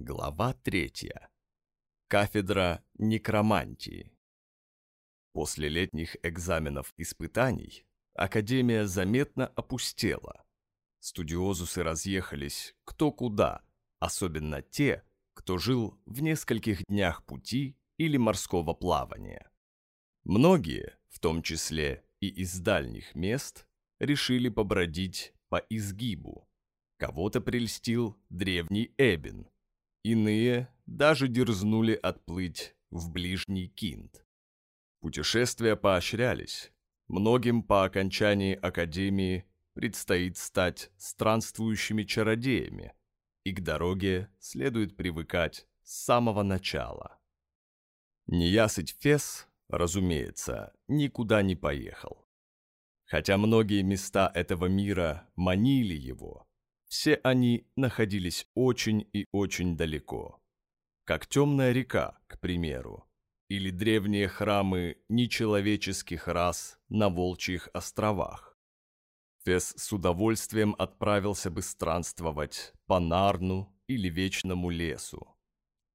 Глава третья. Кафедра некромантии. После летних экзаменов испытаний Академия заметно опустела. Студиозусы разъехались кто куда, особенно те, кто жил в нескольких днях пути или морского плавания. Многие, в том числе и из дальних мест, решили побродить по изгибу. Кого-то прельстил древний Эбин – Иные даже дерзнули отплыть в ближний Кинт. Путешествия поощрялись. Многим по окончании академии предстоит стать странствующими чародеями, и к дороге следует привыкать с самого начала. Неясыть Фес, разумеется, никуда не поехал. Хотя многие места этого мира манили его, все они находились очень и очень далеко. Как темная река, к примеру, или древние храмы нечеловеческих рас на Волчьих островах. Фес с удовольствием отправился бы странствовать по Нарну или Вечному лесу.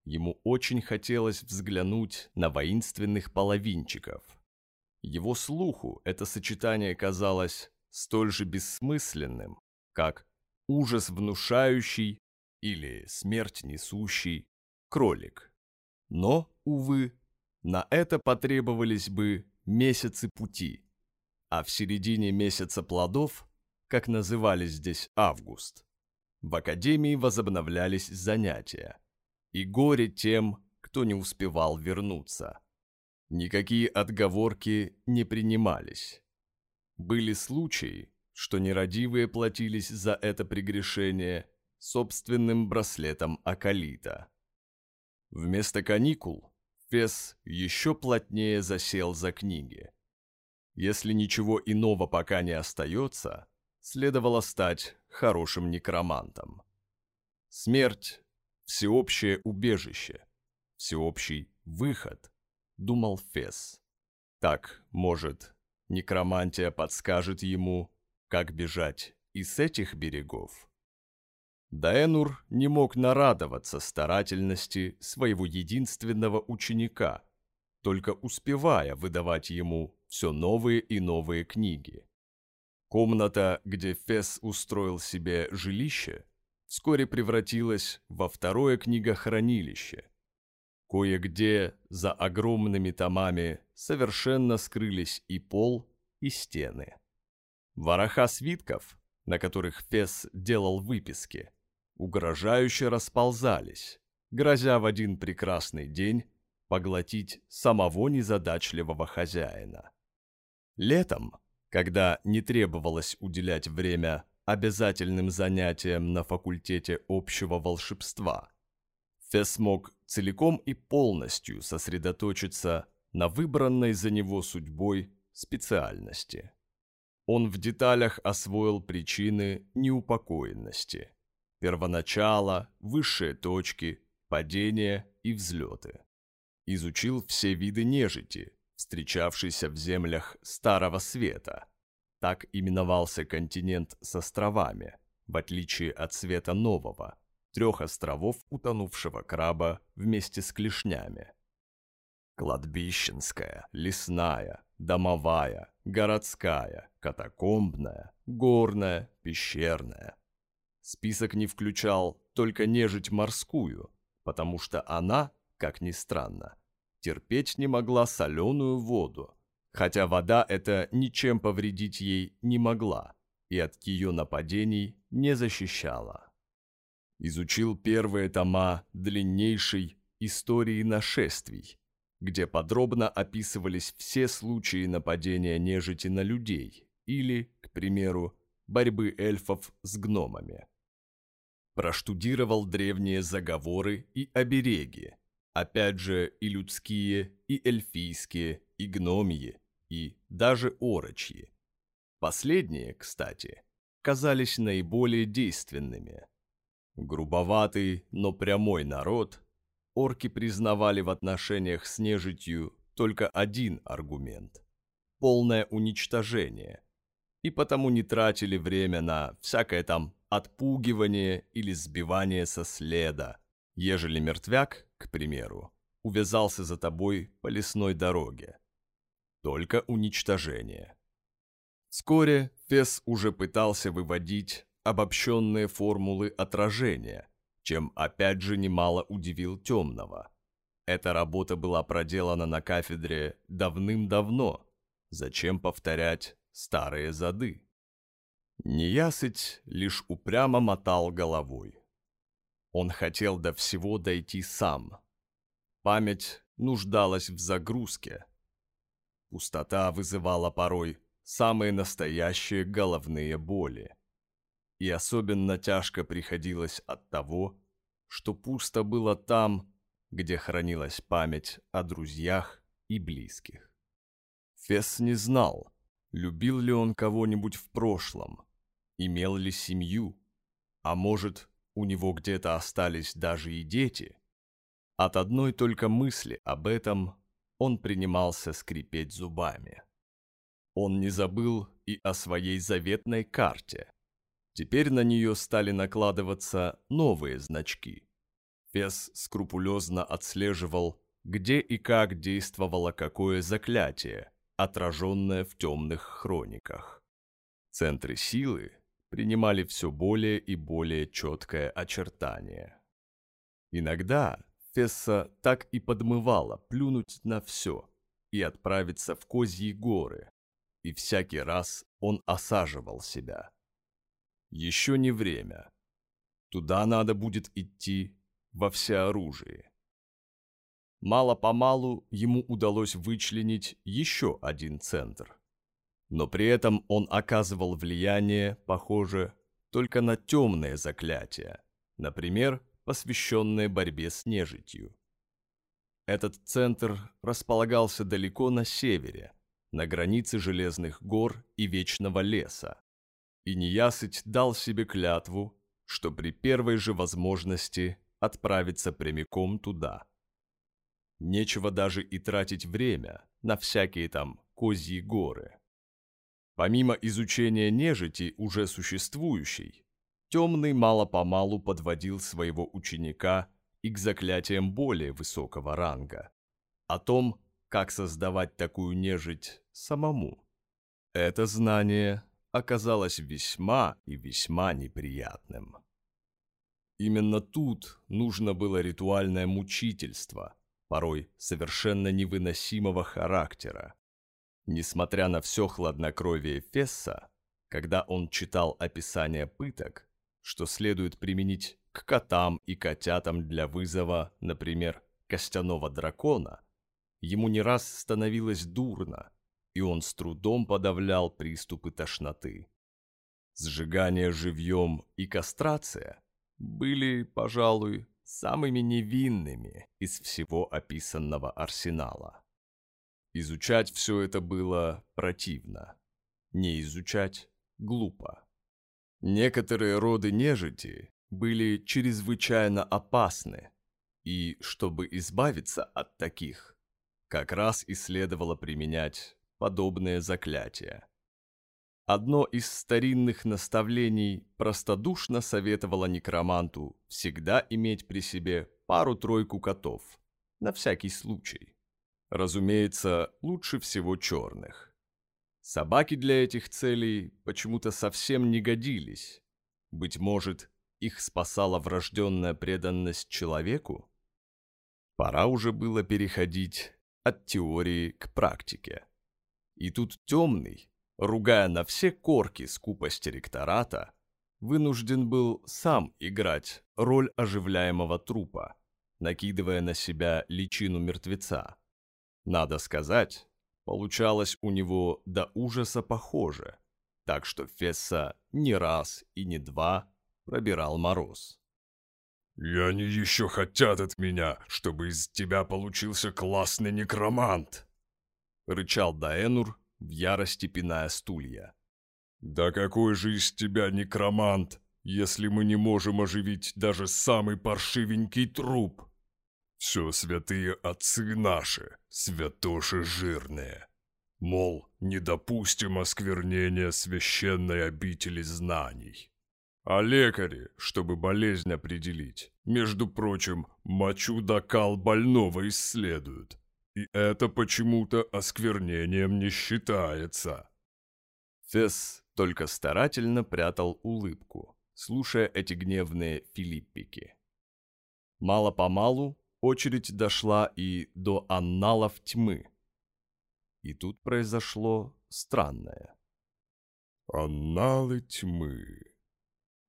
Ему очень хотелось взглянуть на воинственных половинчиков. Его слуху это сочетание казалось столь же бессмысленным, как ужас внушающий или смерть несущий кролик. Но, увы, на это потребовались бы месяцы пути, а в середине месяца плодов, как называли здесь август, в академии возобновлялись занятия, и горе тем, кто не успевал вернуться. Никакие отговорки не принимались. Были случаи, что нерадивые платились за это прегрешение собственным браслетом Акалита. Вместо каникул Фес еще плотнее засел за книги. Если ничего иного пока не остается, следовало стать хорошим некромантом. Смерть – всеобщее убежище, всеобщий выход, думал Фес. Так, может, некромантия подскажет ему, как бежать и с этих берегов? Даэнур не мог нарадоваться старательности своего единственного ученика, только успевая выдавать ему все новые и новые книги. Комната, где Фес устроил себе жилище, вскоре превратилась во второе книгохранилище. Кое-где за огромными томами совершенно скрылись и пол, и стены. Вороха свитков, на которых Фес делал выписки, угрожающе расползались, грозя в один прекрасный день поглотить самого незадачливого хозяина. Летом, когда не требовалось уделять время обязательным занятиям на факультете общего волшебства, Фес мог целиком и полностью сосредоточиться на выбранной за него судьбой специальности он в деталях освоил причины неупокоенности. Первоначало, высшие точки, падения и взлеты. Изучил все виды нежити, встречавшейся в землях Старого Света. Так именовался континент с островами, в отличие от Света Нового, трех островов утонувшего краба вместе с клешнями. Кладбищенская, лесная, домовая, городская, катакомбная, горная, пещерная. Список не включал только нежить морскую, потому что она, как ни странно, терпеть не могла соленую воду, хотя вода эта ничем повредить ей не могла и от ее нападений не защищала. Изучил первые тома длиннейшей истории нашествий, где подробно описывались все случаи нападения нежити на людей или, к примеру, борьбы эльфов с гномами. Проштудировал древние заговоры и обереги, опять же и людские, и эльфийские, и гномьи, и даже орочьи. Последние, кстати, казались наиболее действенными. Грубоватый, но прямой народ орки признавали в отношениях с нежитью только один аргумент – полное уничтожение, и потому не тратили время на всякое там отпугивание или сбивание со следа, ежели мертвяк, к примеру, увязался за тобой по лесной дороге. Только уничтожение. Вскоре Фесс уже пытался выводить обобщенные формулы отражения, чем опять же немало удивил темного. Эта работа была проделана на кафедре давным-давно. Зачем повторять старые зады? Неясыть лишь упрямо мотал головой. Он хотел до всего дойти сам. Память нуждалась в загрузке. Пустота вызывала порой самые настоящие головные боли. И особенно тяжко приходилось от того, что пусто было там, где хранилась память о друзьях и близких. Фесс не знал, любил ли он кого-нибудь в прошлом, имел ли семью, а может, у него где-то остались даже и дети. От одной только мысли об этом он принимался скрипеть зубами. Он не забыл и о своей заветной карте. Теперь на нее стали накладываться новые значки – Фес скрупулезно отслеживал, где и как действовало какое заклятие, отраженное в темных хрониках. Центры силы принимали все более и более четкое очертание. Иногда Фесса так и подмывала плюнуть на все и отправиться в Козьи горы, и всякий раз он осаживал себя. Еще не время. Туда надо будет идти во всеоружии. Мало-помалу ему удалось вычленить еще один центр. Но при этом он оказывал влияние, похоже, только на темные заклятия, например, посвященные борьбе с нежитью. Этот центр располагался далеко на севере, на границе Железных гор и Вечного леса. И Неясыть дал себе клятву, что при первой же возможности отправиться прямиком туда. Нечего даже и тратить время на всякие там козьи горы. Помимо изучения нежити, уже существующей, Темный мало-помалу подводил своего ученика и к заклятиям более высокого ранга. О том, как создавать такую нежить самому. Это знание оказалось весьма и весьма неприятным. Именно тут нужно было ритуальное мучительство, порой совершенно невыносимого характера. Несмотря на все хладнокровие Фесса, когда он читал описание пыток, что следует применить к котам и котятам для вызова, например, костяного дракона, ему не раз становилось дурно, и он с трудом подавлял приступы тошноты. Сжигание живьем и кастрация – были, пожалуй, самыми невинными из всего описанного арсенала. Изучать все это было противно. Не изучать – глупо. Некоторые роды нежити были чрезвычайно опасны, и, чтобы избавиться от таких, как раз и следовало применять подобные заклятия. Одно из старинных наставлений простодушно советовало некроманту всегда иметь при себе пару-тройку котов, на всякий случай. Разумеется, лучше всего черных. Собаки для этих целей почему-то совсем не годились. Быть может, их спасала врожденная преданность человеку? Пора уже было переходить от теории к практике. И тут темный, ругая на все корки скупость ректората, вынужден был сам играть роль оживляемого трупа, накидывая на себя личину мертвеца. Надо сказать, получалось у него до ужаса похоже, так что Фесса не раз и не два пробирал мороз. «И они еще хотят от меня, чтобы из тебя получился классный некромант!» Рычал Даэнур, в ярости пиная стулья. «Да какой же из тебя некромант, если мы не можем оживить даже самый паршивенький труп? Все святые отцы наши, святоши жирные. Мол, не допустим осквернения священной обители знаний. А лекари, чтобы болезнь определить, между прочим, мочу да кал больного исследуют. И это почему-то осквернением не считается. Фесс только старательно прятал улыбку, слушая эти гневные филиппики. Мало-помалу очередь дошла и до анналов тьмы. И тут произошло странное. «Анналы тьмы»,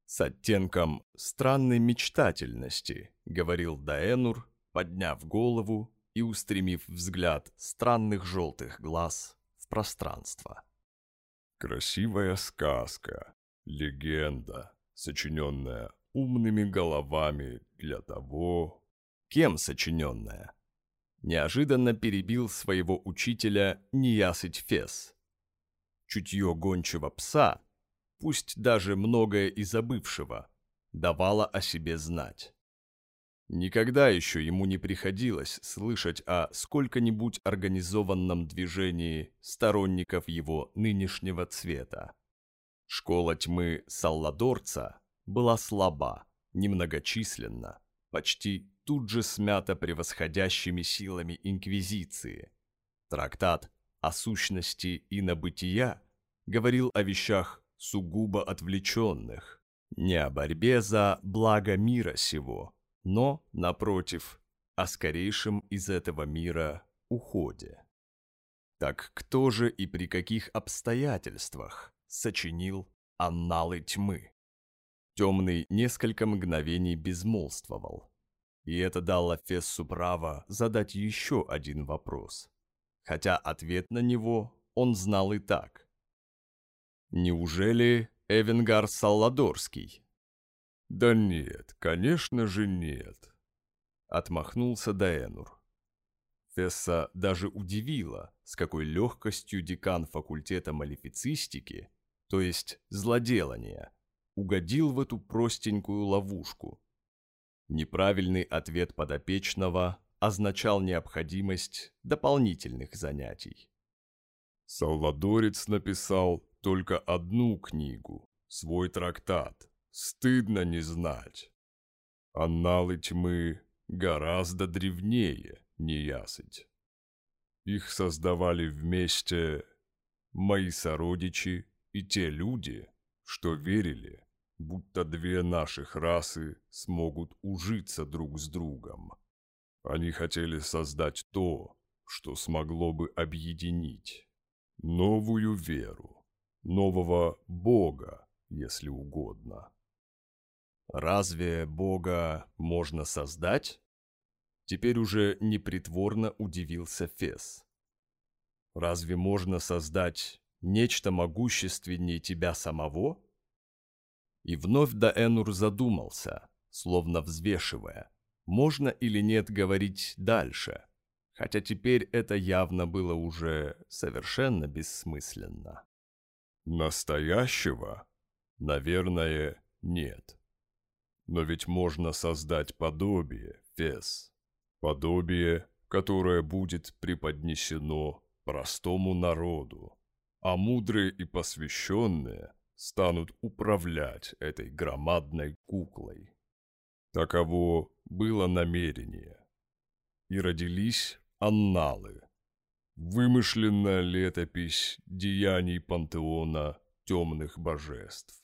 с оттенком странной мечтательности, говорил Даэнур, подняв голову и устремив взгляд странных желтых глаз в пространство. Красивая сказка, легенда, сочиненная умными головами для того... Кем сочиненная? Неожиданно перебил своего учителя неясыть Фес. Чутье гончего пса, пусть даже многое и забывшего, давало о себе знать. Никогда еще ему не приходилось слышать о сколько-нибудь организованном движении сторонников его нынешнего цвета. Школа тьмы Салладорца была слаба, немногочисленна, почти тут же смята превосходящими силами Инквизиции. Трактат о сущности и на бытия говорил о вещах сугубо отвлеченных, не о борьбе за благо мира сего, но, напротив, о скорейшем из этого мира уходе. Так кто же и при каких обстоятельствах сочинил «Анналы тьмы»? Темный несколько мгновений безмолвствовал, и это дало Фессу право задать еще один вопрос, хотя ответ на него он знал и так. Неужели Эвенгар Салладорский? «Да нет, конечно же нет», — отмахнулся Даэнур. Фесса даже удивила, с какой легкостью декан факультета малифицистики, то есть злоделания, угодил в эту простенькую ловушку. Неправильный ответ подопечного означал необходимость дополнительных занятий. Салвадорец написал только одну книгу, свой трактат, Стыдно не знать. Анналы тьмы гораздо древнее неясыть. Их создавали вместе мои сородичи и те люди, что верили, будто две наших расы смогут ужиться друг с другом. Они хотели создать то, что смогло бы объединить. Новую веру, нового Бога, если угодно. Разве Бога можно создать? Теперь уже непритворно удивился Фес. Разве можно создать нечто могущественнее тебя самого? И вновь Даэнур задумался, словно взвешивая, можно или нет говорить дальше, хотя теперь это явно было уже совершенно бессмысленно. Настоящего? Наверное, нет. Но ведь можно создать подобие, Фес. Подобие, которое будет преподнесено простому народу, а мудрые и посвященные станут управлять этой громадной куклой. Таково было намерение. И родились анналы. Вымышленная летопись деяний пантеона темных божеств.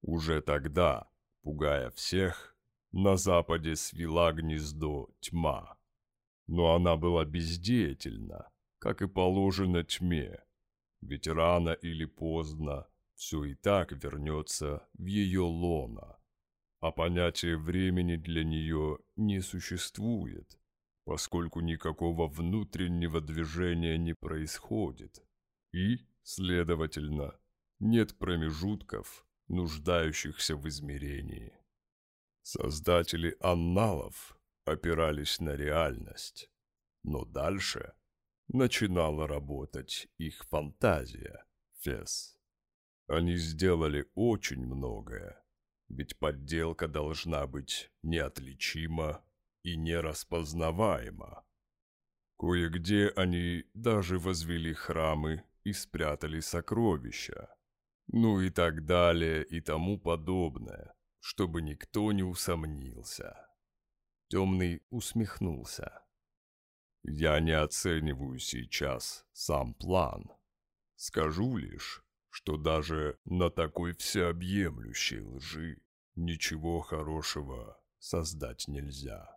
Уже тогда пугая всех, на западе свела гнездо тьма. Но она была бездеятельна, как и положено тьме, ведь рано или поздно все и так вернется в ее лоно, а понятие времени для нее не существует, поскольку никакого внутреннего движения не происходит, и, следовательно, нет промежутков, нуждающихся в измерении. Создатели анналов опирались на реальность, но дальше начинала работать их фантазия, Фес. Они сделали очень многое, ведь подделка должна быть неотличима и нераспознаваема. Кое-где они даже возвели храмы и спрятали сокровища, Ну и так далее и тому подобное, чтобы никто не усомнился. Темный усмехнулся. Я не оцениваю сейчас сам план. Скажу лишь, что даже на такой всеобъемлющей лжи ничего хорошего создать нельзя.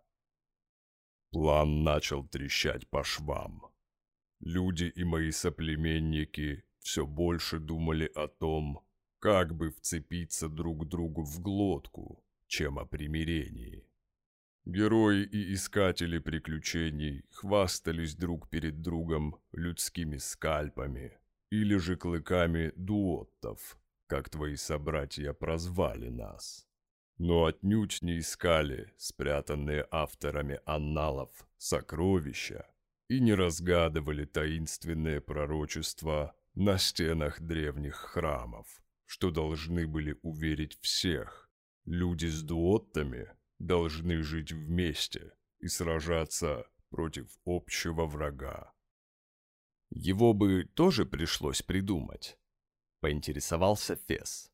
План начал трещать по швам. Люди и мои соплеменники все больше думали о том, как бы вцепиться друг другу в глотку, чем о примирении. Герои и искатели приключений хвастались друг перед другом людскими скальпами или же клыками дуоттов, как твои собратья прозвали нас. Но отнюдь не искали спрятанные авторами анналов сокровища и не разгадывали таинственные пророчества на стенах древних храмов, что должны были уверить всех. Люди с дуоттами должны жить вместе и сражаться против общего врага. Его бы тоже пришлось придумать, поинтересовался Фес.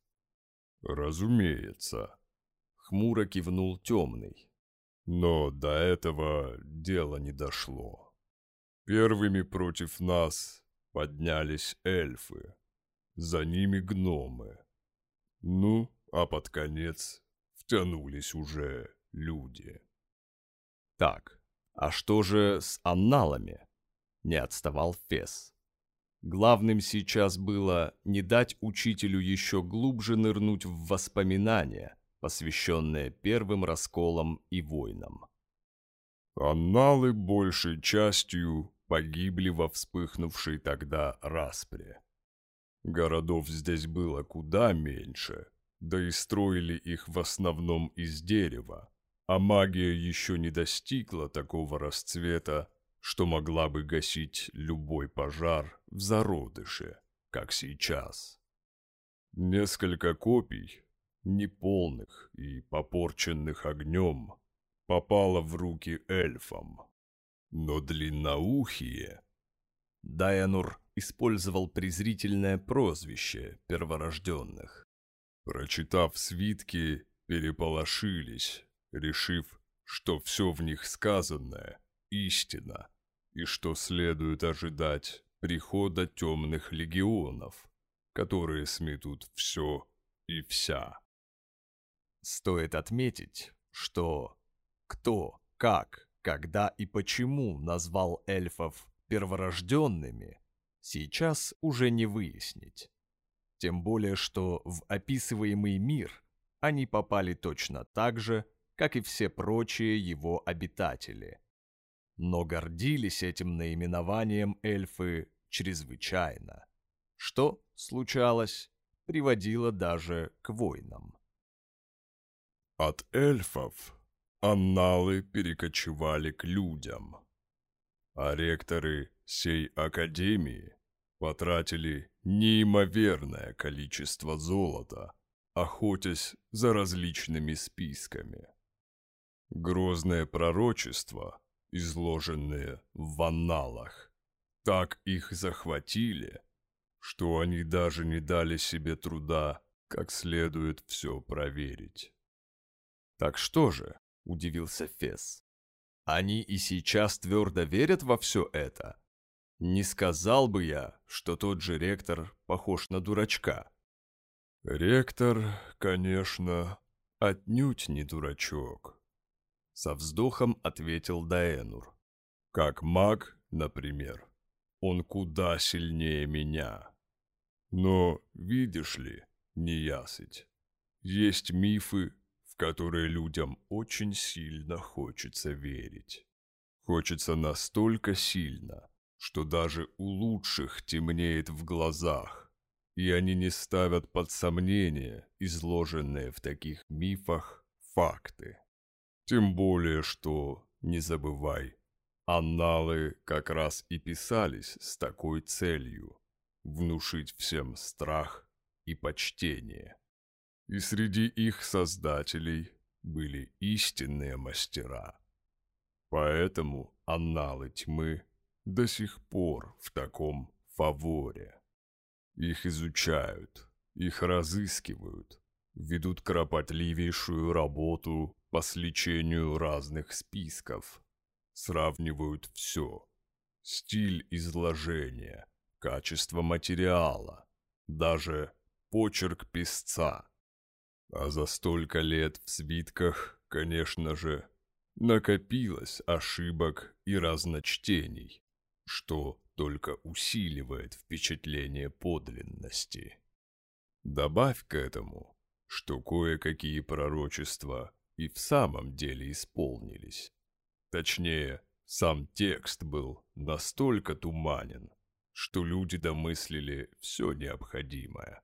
Разумеется, хмуро кивнул темный. Но до этого дело не дошло. Первыми против нас поднялись эльфы, за ними гномы. Ну, а под конец втянулись уже люди. Так, а что же с анналами? Не отставал Фес. Главным сейчас было не дать учителю еще глубже нырнуть в воспоминания, посвященные первым расколам и войнам. Анналы большей частью погибли во вспыхнувшей тогда распре. Городов здесь было куда меньше, да и строили их в основном из дерева, а магия еще не достигла такого расцвета, что могла бы гасить любой пожар в зародыше, как сейчас. Несколько копий, неполных и попорченных огнем, попало в руки эльфам, но длинноухие... Дайанур использовал презрительное прозвище перворожденных. Прочитав свитки, переполошились, решив, что все в них сказанное — истина, и что следует ожидать прихода темных легионов, которые сметут все и вся. Стоит отметить, что кто, как когда и почему назвал эльфов перворожденными, сейчас уже не выяснить. Тем более, что в описываемый мир они попали точно так же, как и все прочие его обитатели. Но гордились этим наименованием эльфы чрезвычайно, что, случалось, приводило даже к войнам. От эльфов Анналы перекочевали к людям, а ректоры сей академии потратили неимоверное количество золота, охотясь за различными списками. Грозное пророчество, изложенные в анналах, так их захватили, что они даже не дали себе труда как следует все проверить. Так что же, – удивился Фес. «Они и сейчас твердо верят во все это? Не сказал бы я, что тот же ректор похож на дурачка». «Ректор, конечно, отнюдь не дурачок», – со вздохом ответил Даэнур. «Как маг, например, он куда сильнее меня. Но, видишь ли, неясыть, есть мифы, которые людям очень сильно хочется верить. Хочется настолько сильно, что даже у лучших темнеет в глазах, и они не ставят под сомнение изложенные в таких мифах факты. Тем более, что, не забывай, анналы как раз и писались с такой целью – внушить всем страх и почтение и среди их создателей были истинные мастера. Поэтому анналы тьмы до сих пор в таком фаворе. Их изучают, Их разыскивают, ведут кропотливейшую работу по сличению разных списков, сравнивают все. Стиль изложения, качество материала, даже почерк писца. А за столько лет в свитках, конечно же, накопилось ошибок и разночтений, что только усиливает впечатление подлинности. Добавь к этому, что кое-какие пророчества и в самом деле исполнились. Точнее, сам текст был настолько туманен, что люди домыслили все необходимое.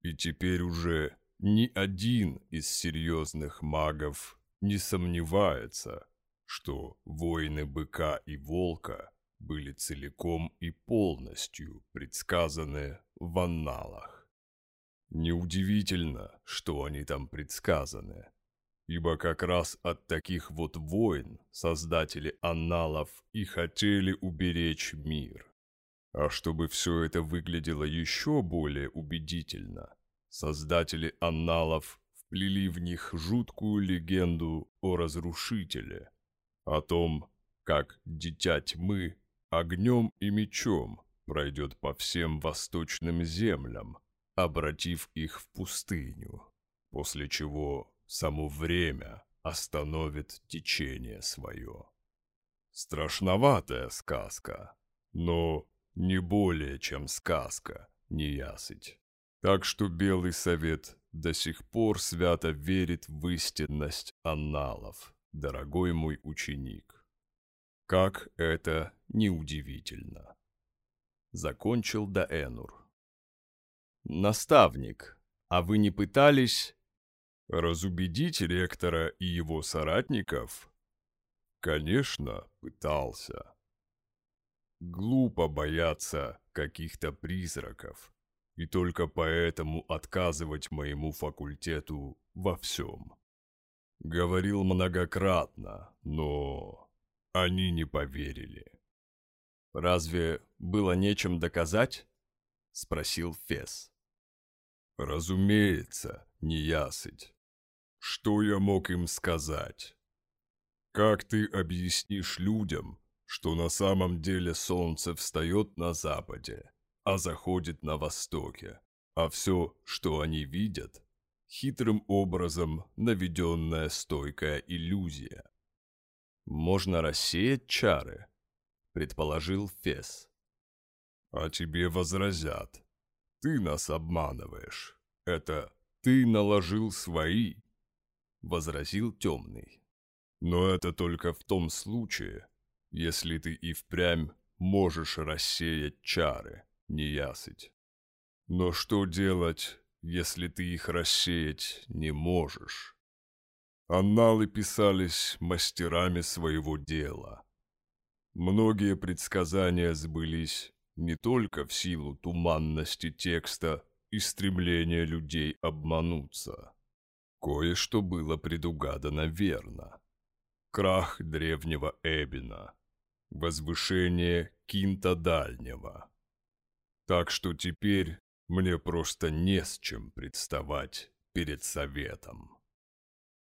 И теперь уже ни один из серьезных магов не сомневается, что воины быка и волка были целиком и полностью предсказаны в анналах. Неудивительно, что они там предсказаны, ибо как раз от таких вот войн создатели анналов и хотели уберечь мир. А чтобы все это выглядело еще более убедительно, создатели анналов вплели в них жуткую легенду о разрушителе, о том, как дитя тьмы огнем и мечом пройдет по всем восточным землям, обратив их в пустыню, после чего само время остановит течение свое. Страшноватая сказка, но не более, чем сказка, неясыть. Так что Белый Совет до сих пор свято верит в истинность анналов, дорогой мой ученик. Как это неудивительно. Закончил Даэнур. Наставник, а вы не пытались... Разубедить ректора и его соратников? Конечно, пытался. Глупо бояться каких-то призраков, и только поэтому отказывать моему факультету во всем. Говорил многократно, но они не поверили. «Разве было нечем доказать?» — спросил Фес. «Разумеется, неясыть. Что я мог им сказать? Как ты объяснишь людям, что на самом деле солнце встает на западе, а заходит на востоке, а все, что они видят, хитрым образом наведенная стойкая иллюзия. «Можно рассеять чары», — предположил Фес. «А тебе возразят. Ты нас обманываешь. Это ты наложил свои», — возразил Темный. «Но это только в том случае, если ты и впрямь можешь рассеять чары, неясыть. Но что делать, если ты их рассеять не можешь? Анналы писались мастерами своего дела. Многие предсказания сбылись не только в силу туманности текста и стремления людей обмануться. Кое-что было предугадано верно. Крах древнего Эбина – возвышение Кинта Дальнего. Так что теперь мне просто не с чем представать перед советом.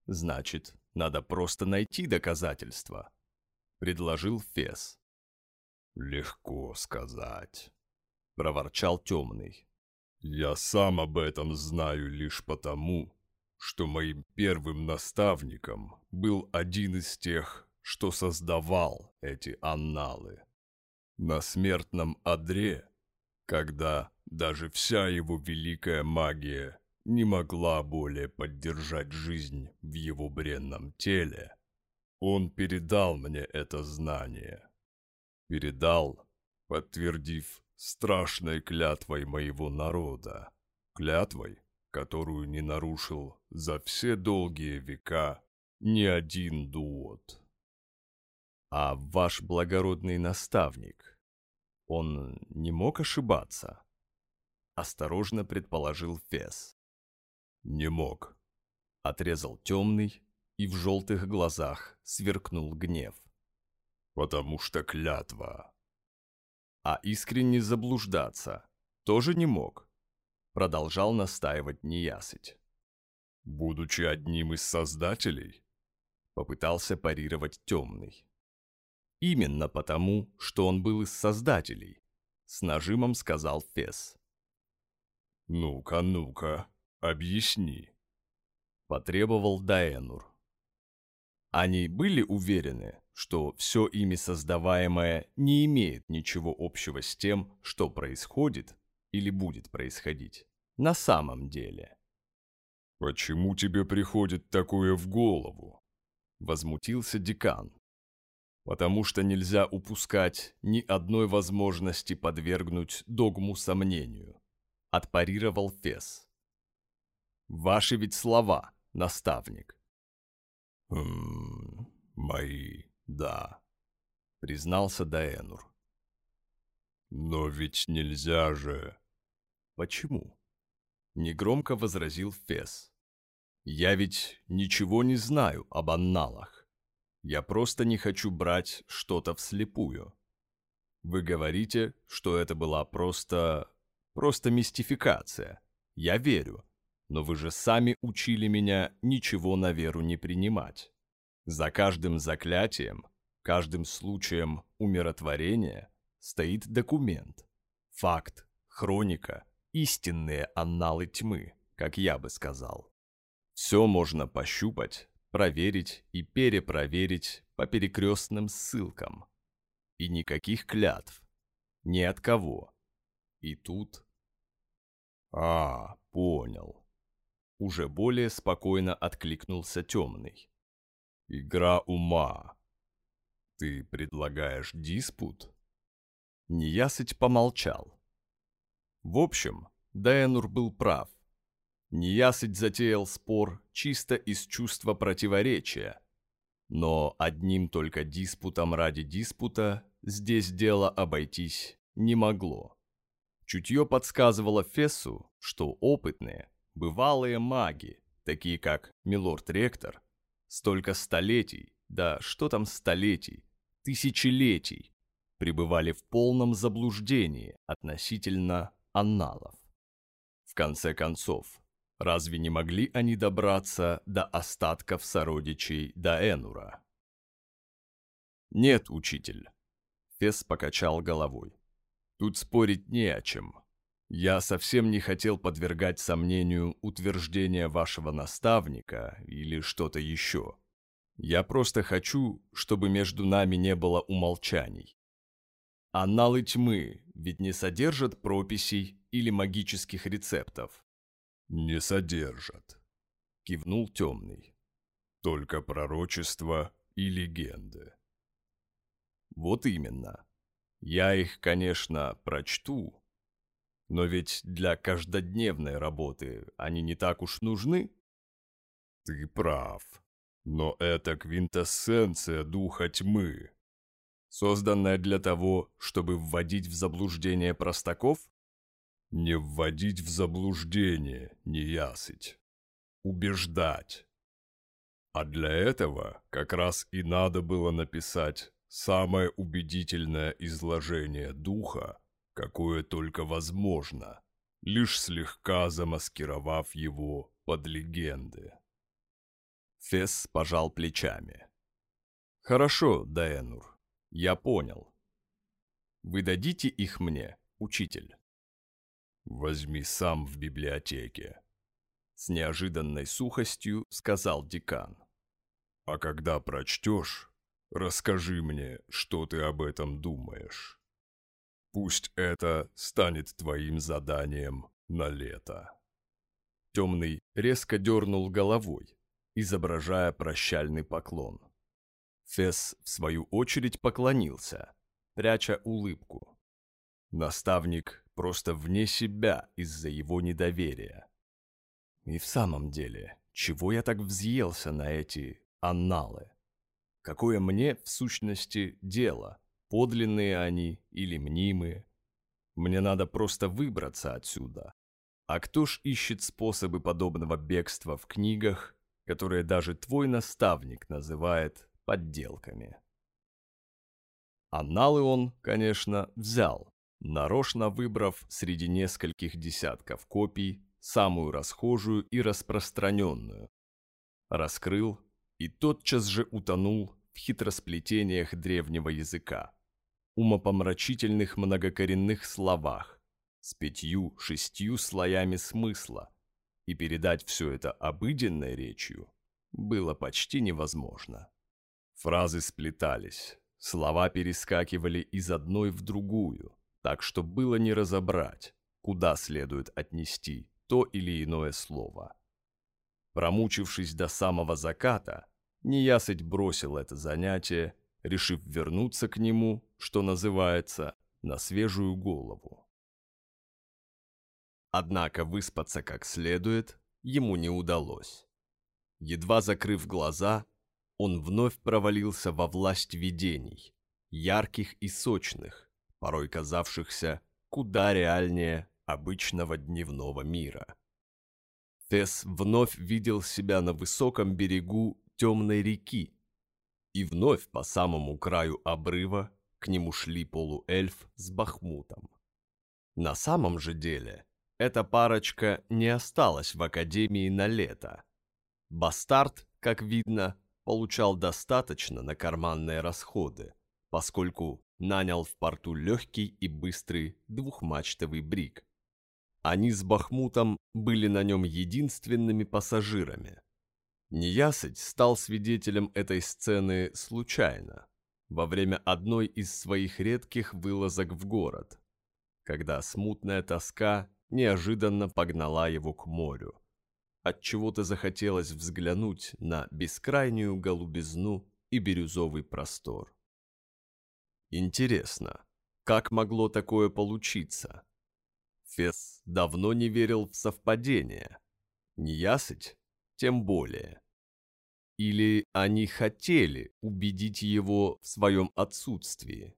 Значит, надо просто найти доказательства, предложил Фес. Легко сказать, проворчал темный. Я сам об этом знаю лишь потому, что моим первым наставником был один из тех, что создавал эти анналы. На смертном одре, когда даже вся его великая магия не могла более поддержать жизнь в его бренном теле, он передал мне это знание. Передал, подтвердив страшной клятвой моего народа, клятвой, которую не нарушил за все долгие века ни один дуот. А ваш благородный наставник, он не мог ошибаться? Осторожно предположил Фес. Не мог. Отрезал темный, и в желтых глазах сверкнул гнев. Потому что клятва. А искренне заблуждаться тоже не мог. Продолжал настаивать неясыть. «Будучи одним из создателей?» Попытался парировать темный. Именно потому, что он был из создателей, с нажимом сказал Фес. «Ну-ка, ну-ка, объясни», — потребовал Даэнур. Они были уверены, что все ими создаваемое не имеет ничего общего с тем, что происходит или будет происходить на самом деле. «Почему тебе приходит такое в голову?» – возмутился декан. «Потому что нельзя упускать ни одной возможности подвергнуть догму сомнению», – отпарировал Фес. «Ваши ведь слова, наставник». «Хм, мои, да», — признался Даэнур. «Но ведь нельзя же...» «Почему?» — негромко возразил Фес. «Я ведь ничего не знаю об анналах. Я просто не хочу брать что-то вслепую. Вы говорите, что это была просто... просто мистификация. Я верю, но вы же сами учили меня ничего на веру не принимать. За каждым заклятием, каждым случаем умиротворения стоит документ, факт, хроника, истинные анналы тьмы, как я бы сказал. Все можно пощупать, проверить и перепроверить по перекрестным ссылкам. И никаких клятв. Ни от кого. И тут... А, понял. Уже более спокойно откликнулся темный. Игра ума. Ты предлагаешь диспут? Неясыть помолчал. В общем, Дайанур был прав. Неясыть затеял спор чисто из чувства противоречия. Но одним только диспутом ради диспута здесь дело обойтись не могло. Чутье подсказывало Фессу, что опытные, бывалые маги, такие как Милорд-Ректор, столько столетий, да что там столетий, тысячелетий, пребывали в полном заблуждении относительно анналов. В конце концов, разве не могли они добраться до остатков сородичей Даэнура? «Нет, учитель», — Фес покачал головой. «Тут спорить не о чем. Я совсем не хотел подвергать сомнению утверждения вашего наставника или что-то еще. Я просто хочу, чтобы между нами не было умолчаний. Анналы тьмы ведь не содержат прописей или магических рецептов. «Не содержат», — кивнул темный. «Только пророчества и легенды». «Вот именно. Я их, конечно, прочту, но ведь для каждодневной работы они не так уж нужны. Ты прав. Но это квинтэссенция духа тьмы. Созданная для того, чтобы вводить в заблуждение простаков? Не вводить в заблуждение, не ясыть. Убеждать. А для этого как раз и надо было написать самое убедительное изложение духа, какое только возможно, лишь слегка замаскировав его под легенды. Фес пожал плечами. «Хорошо, Даэнур, я понял. Вы дадите их мне, учитель?» «Возьми сам в библиотеке», — с неожиданной сухостью сказал декан. «А когда прочтешь, расскажи мне, что ты об этом думаешь». Пусть это станет твоим заданием на лето. Темный резко дернул головой, изображая прощальный поклон. Фес, в свою очередь, поклонился, пряча улыбку. Наставник просто вне себя из-за его недоверия. И в самом деле, чего я так взъелся на эти анналы? Какое мне, в сущности, дело? подлинные они или мнимые. Мне надо просто выбраться отсюда. А кто ж ищет способы подобного бегства в книгах, которые даже твой наставник называет подделками? Анналы он, конечно, взял, нарочно выбрав среди нескольких десятков копий самую расхожую и распространенную. Раскрыл и тотчас же утонул в хитросплетениях древнего языка, умопомрачительных многокоренных словах, с пятью-шестью слоями смысла, и передать все это обыденной речью было почти невозможно. Фразы сплетались, слова перескакивали из одной в другую, так что было не разобрать, куда следует отнести то или иное слово. Промучившись до самого заката, Неясыть бросил это занятие, решив вернуться к нему, что называется, на свежую голову. Однако выспаться как следует ему не удалось. Едва закрыв глаза, он вновь провалился во власть видений, ярких и сочных, порой казавшихся куда реальнее обычного дневного мира. Тесс вновь видел себя на высоком берегу темной реки, и вновь по самому краю обрыва к нему шли полуэльф с Бахмутом. На самом же деле, эта парочка не осталась в Академии на лето. Бастард, как видно, получал достаточно на карманные расходы, поскольку нанял в порту легкий и быстрый двухмачтовый брик. Они с Бахмутом были на нем единственными пассажирами. Неясыть стал свидетелем этой сцены случайно, во время одной из своих редких вылазок в город, когда смутная тоска неожиданно погнала его к морю. Отчего-то захотелось взглянуть на бескрайнюю голубизну и бирюзовый простор. Интересно, как могло такое получиться? Фес давно не верил в совпадение. Неясыть тем более. Или они хотели убедить его в своем отсутствии?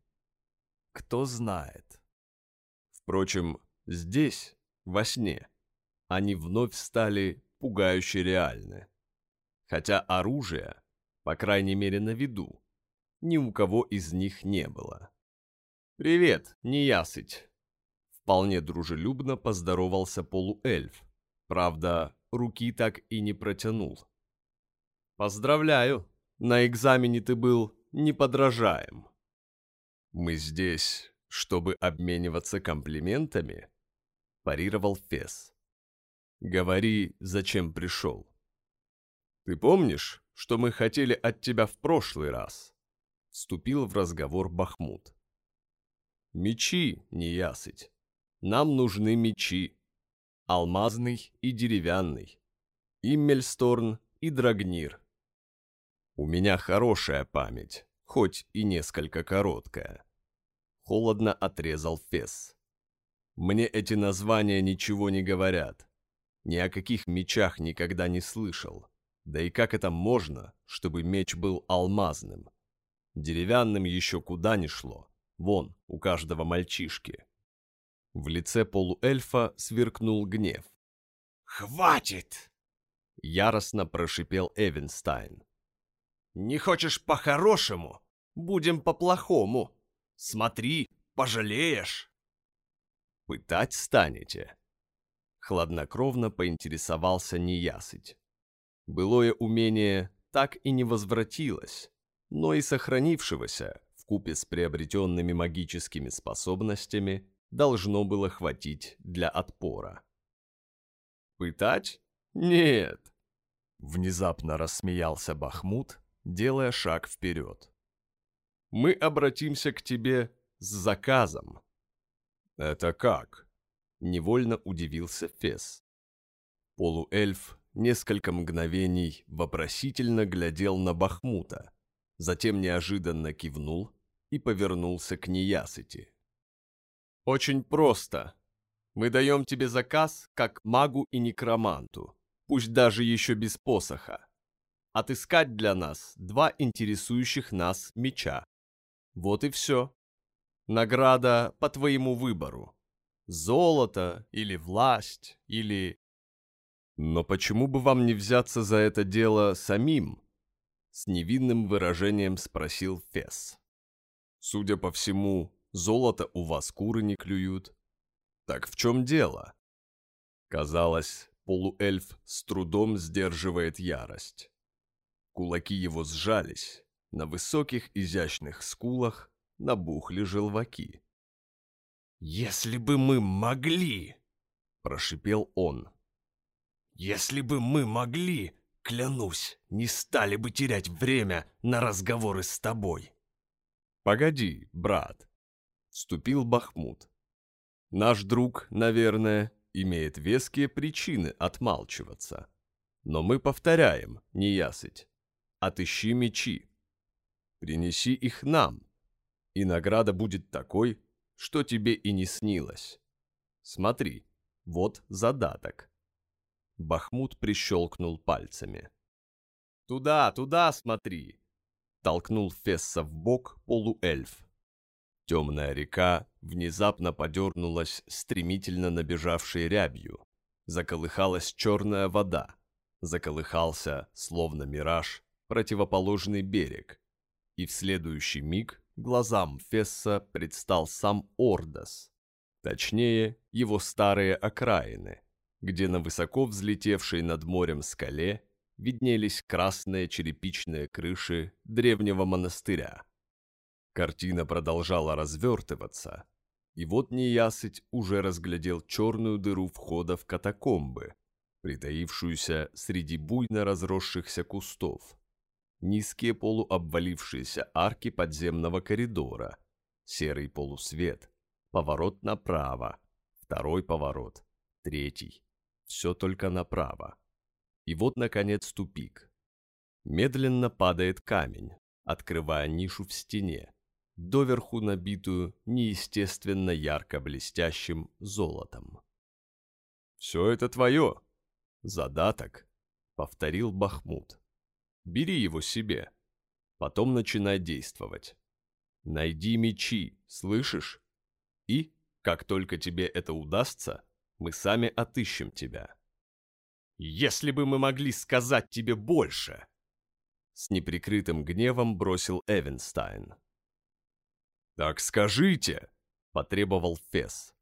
Кто знает. Впрочем, здесь, во сне, они вновь стали пугающе реальны. Хотя оружия, по крайней мере на виду, ни у кого из них не было. «Привет, неясыть!» Вполне дружелюбно поздоровался полуэльф. Правда, руки так и не протянул. «Поздравляю! На экзамене ты был неподражаем!» «Мы здесь, чтобы обмениваться комплиментами?» парировал Фес. «Говори, зачем пришел?» «Ты помнишь, что мы хотели от тебя в прошлый раз?» Вступил в разговор Бахмут. «Мечи, неясыть. Нам нужны мечи алмазный и деревянный, Иммельсторн и Драгнир. У меня хорошая память, хоть и несколько короткая. Холодно отрезал Фес. Мне эти названия ничего не говорят. Ни о каких мечах никогда не слышал. Да и как это можно, чтобы меч был алмазным? Деревянным еще куда ни шло. Вон, у каждого мальчишки. В лице полуэльфа сверкнул гнев. «Хватит!» — яростно прошипел Эвенстайн. «Не хочешь по-хорошему? Будем по-плохому. Смотри, пожалеешь!» «Пытать станете?» Хладнокровно поинтересовался неясыть. Былое умение так и не возвратилось, но и сохранившегося, вкупе с приобретенными магическими способностями, должно было хватить для отпора. «Пытать? Нет!» Внезапно рассмеялся Бахмут, делая шаг вперед. «Мы обратимся к тебе с заказом». «Это как?» Невольно удивился Фес. Полуэльф несколько мгновений вопросительно глядел на Бахмута, затем неожиданно кивнул и повернулся к неясыти. Очень просто. Мы даем тебе заказ, как магу и некроманту, пусть даже еще без посоха. Отыскать для нас два интересующих нас меча. Вот и все. Награда по твоему выбору. Золото или власть, или... Но почему бы вам не взяться за это дело самим? С невинным выражением спросил Фес. Судя по всему, Золото у вас куры не клюют. Так в чем дело? Казалось, полуэльф с трудом сдерживает ярость. Кулаки его сжались, на высоких изящных скулах набухли желваки. «Если бы мы могли!» – прошипел он. «Если бы мы могли, клянусь, не стали бы терять время на разговоры с тобой!» «Погоди, брат!» – вступил Бахмут. «Наш друг, наверное, имеет веские причины отмалчиваться. Но мы повторяем, неясыть. Отыщи мечи. Принеси их нам, и награда будет такой, что тебе и не снилось. Смотри, вот задаток. Бахмут прищелкнул пальцами. «Туда, туда смотри!» Толкнул Фесса в бок полуэльф. Темная река внезапно подернулась стремительно набежавшей рябью. Заколыхалась черная вода. Заколыхался, словно мираж, противоположный берег. И в следующий миг глазам Фесса предстал сам Ордос. Точнее, его старые окраины, где на высоко взлетевшей над морем скале виднелись красные черепичные крыши древнего монастыря. Картина продолжала развертываться, и вот неясыть уже разглядел черную дыру входа в катакомбы, притаившуюся среди буйно разросшихся кустов. Низкие полуобвалившиеся арки подземного коридора, серый полусвет, поворот направо, второй поворот, третий, все только направо. И вот, наконец, тупик. Медленно падает камень, открывая нишу в стене, доверху набитую неестественно ярко блестящим золотом. «Все это твое!» «Задаток», — повторил Бахмут. «Бери его себе. Потом начинай действовать. Найди мечи, слышишь? И, как только тебе это удастся, мы сами отыщем тебя». «Если бы мы могли сказать тебе больше!» С неприкрытым гневом бросил Эвенстайн. «Так скажите!» – потребовал Фес.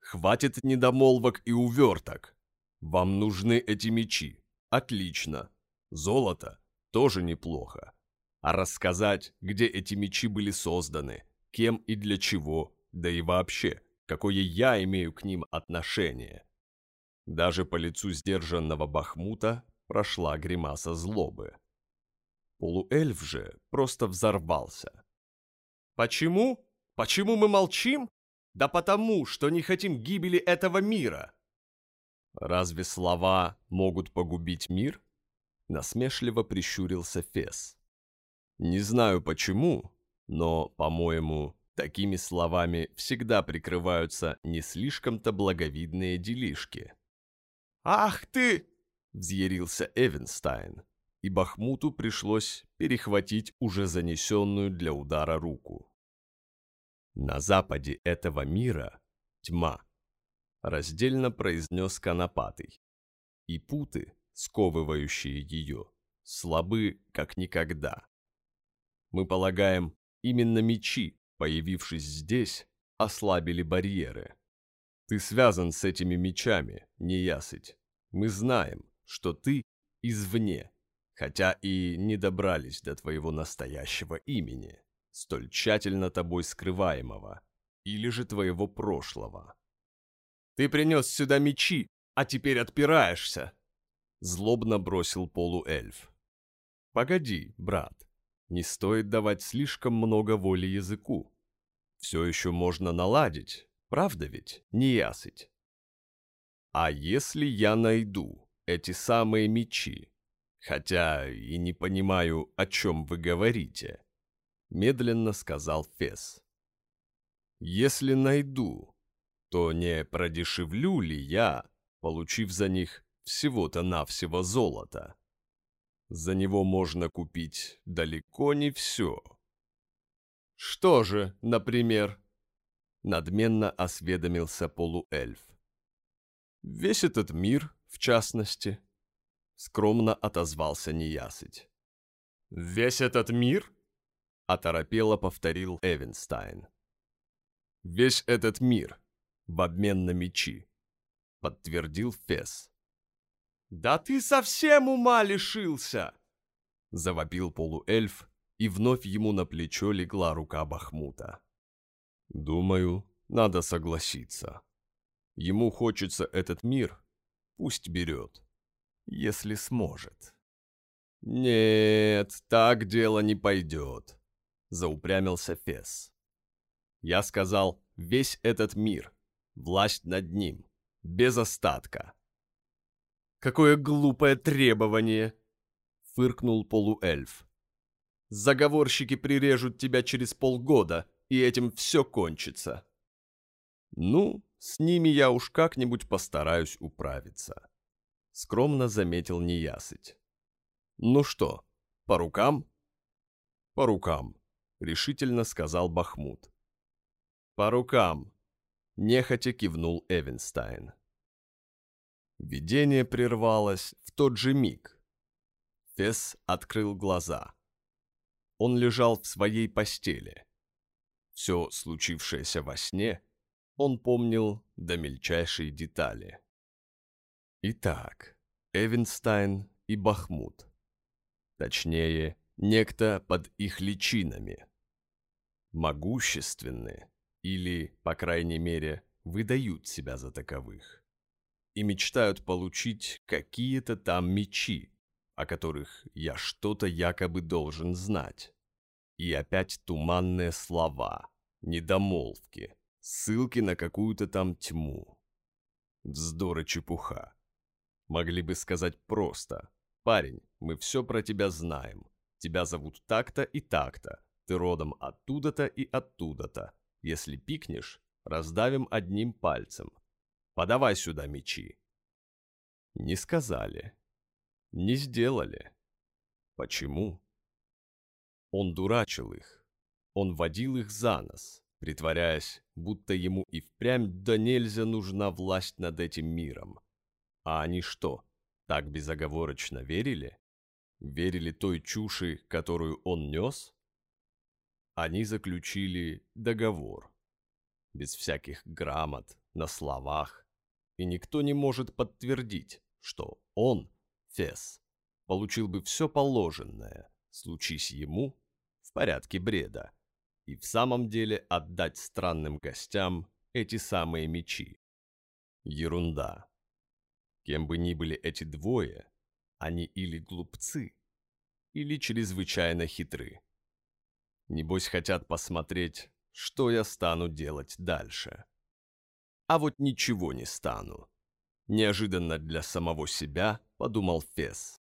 «Хватит недомолвок и уверток. Вам нужны эти мечи. Отлично. Золото тоже неплохо. А рассказать, где эти мечи были созданы, кем и для чего, да и вообще, какое я имею к ним отношение». Даже по лицу сдержанного Бахмута прошла гримаса злобы. Полуэльф же просто взорвался. Почему? Почему мы молчим? Да потому, что не хотим гибели этого мира. Разве слова могут погубить мир? Насмешливо прищурился Фес. Не знаю почему, но, по-моему, такими словами всегда прикрываются не слишком-то благовидные делишки. «Ах ты!» – взъярился Эвенстайн, и Бахмуту пришлось перехватить уже занесенную для удара руку. На западе этого мира тьма, раздельно произнес Конопатый. И путы, сковывающие ее, слабы как никогда. Мы полагаем, именно мечи, появившись здесь, ослабили барьеры. Ты связан с этими мечами, неясыть. Мы знаем, что ты извне, хотя и не добрались до твоего настоящего имени столь тщательно тобой скрываемого, или же твоего прошлого. «Ты принес сюда мечи, а теперь отпираешься!» Злобно бросил полуэльф. «Погоди, брат, не стоит давать слишком много воли языку. Все еще можно наладить, правда ведь, не ясыть? А если я найду эти самые мечи, хотя и не понимаю, о чем вы говорите?» медленно сказал Фес. «Если найду, то не продешевлю ли я, получив за них всего-то навсего золото? За него можно купить далеко не все». «Что же, например?» Надменно осведомился полуэльф. «Весь этот мир, в частности», — скромно отозвался неясыть. «Весь этот мир?» оторопело повторил Эвенстайн. весь этот мир в обмен на мечи», — подтвердил Фес. «Да ты совсем ума лишился!» — завопил полуэльф, и вновь ему на плечо легла рука Бахмута. «Думаю, надо согласиться. Ему хочется этот мир, пусть берет, если сможет». «Нет, так дело не пойдет», — заупрямился Фес. «Я сказал, весь этот мир, власть над ним, без остатка». «Какое глупое требование!» — фыркнул полуэльф. «Заговорщики прирежут тебя через полгода, и этим все кончится». «Ну, с ними я уж как-нибудь постараюсь управиться», — скромно заметил неясыть. «Ну что, по рукам?» «По рукам», — решительно сказал Бахмут. «По рукам», — нехотя кивнул Эвенстайн. Видение прервалось в тот же миг. Фесс открыл глаза. Он лежал в своей постели. Все случившееся во сне он помнил до мельчайшей детали. Итак, Эвенстайн и Бахмут. Точнее, некто под их личинами. Могущественны или, по крайней мере, выдают себя за таковых. И мечтают получить какие-то там мечи, о которых я что-то якобы должен знать. И опять туманные слова, недомолвки, ссылки на какую-то там тьму. Вздор и чепуха. Могли бы сказать просто «Парень, мы все про тебя знаем. Тебя зовут так-то и так-то. Ты родом оттуда-то и оттуда-то. Если пикнешь, раздавим одним пальцем. Подавай сюда мечи». Не сказали. Не сделали. Почему? Он дурачил их. Он водил их за нос, притворяясь, будто ему и впрямь да нельзя нужна власть над этим миром. А они что, так безоговорочно верили? Верили той чуши, которую он нес? Они заключили договор. Без всяких грамот, на словах. И никто не может подтвердить, что он, Фес, получил бы все положенное, случись ему, в порядке бреда, и в самом деле отдать странным гостям эти самые мечи. Ерунда. Кем бы ни были эти двое, они или глупцы, или чрезвычайно хитры. Небось хотят посмотреть, что я стану делать дальше. А вот ничего не стану. Неожиданно для самого себя подумал Фес.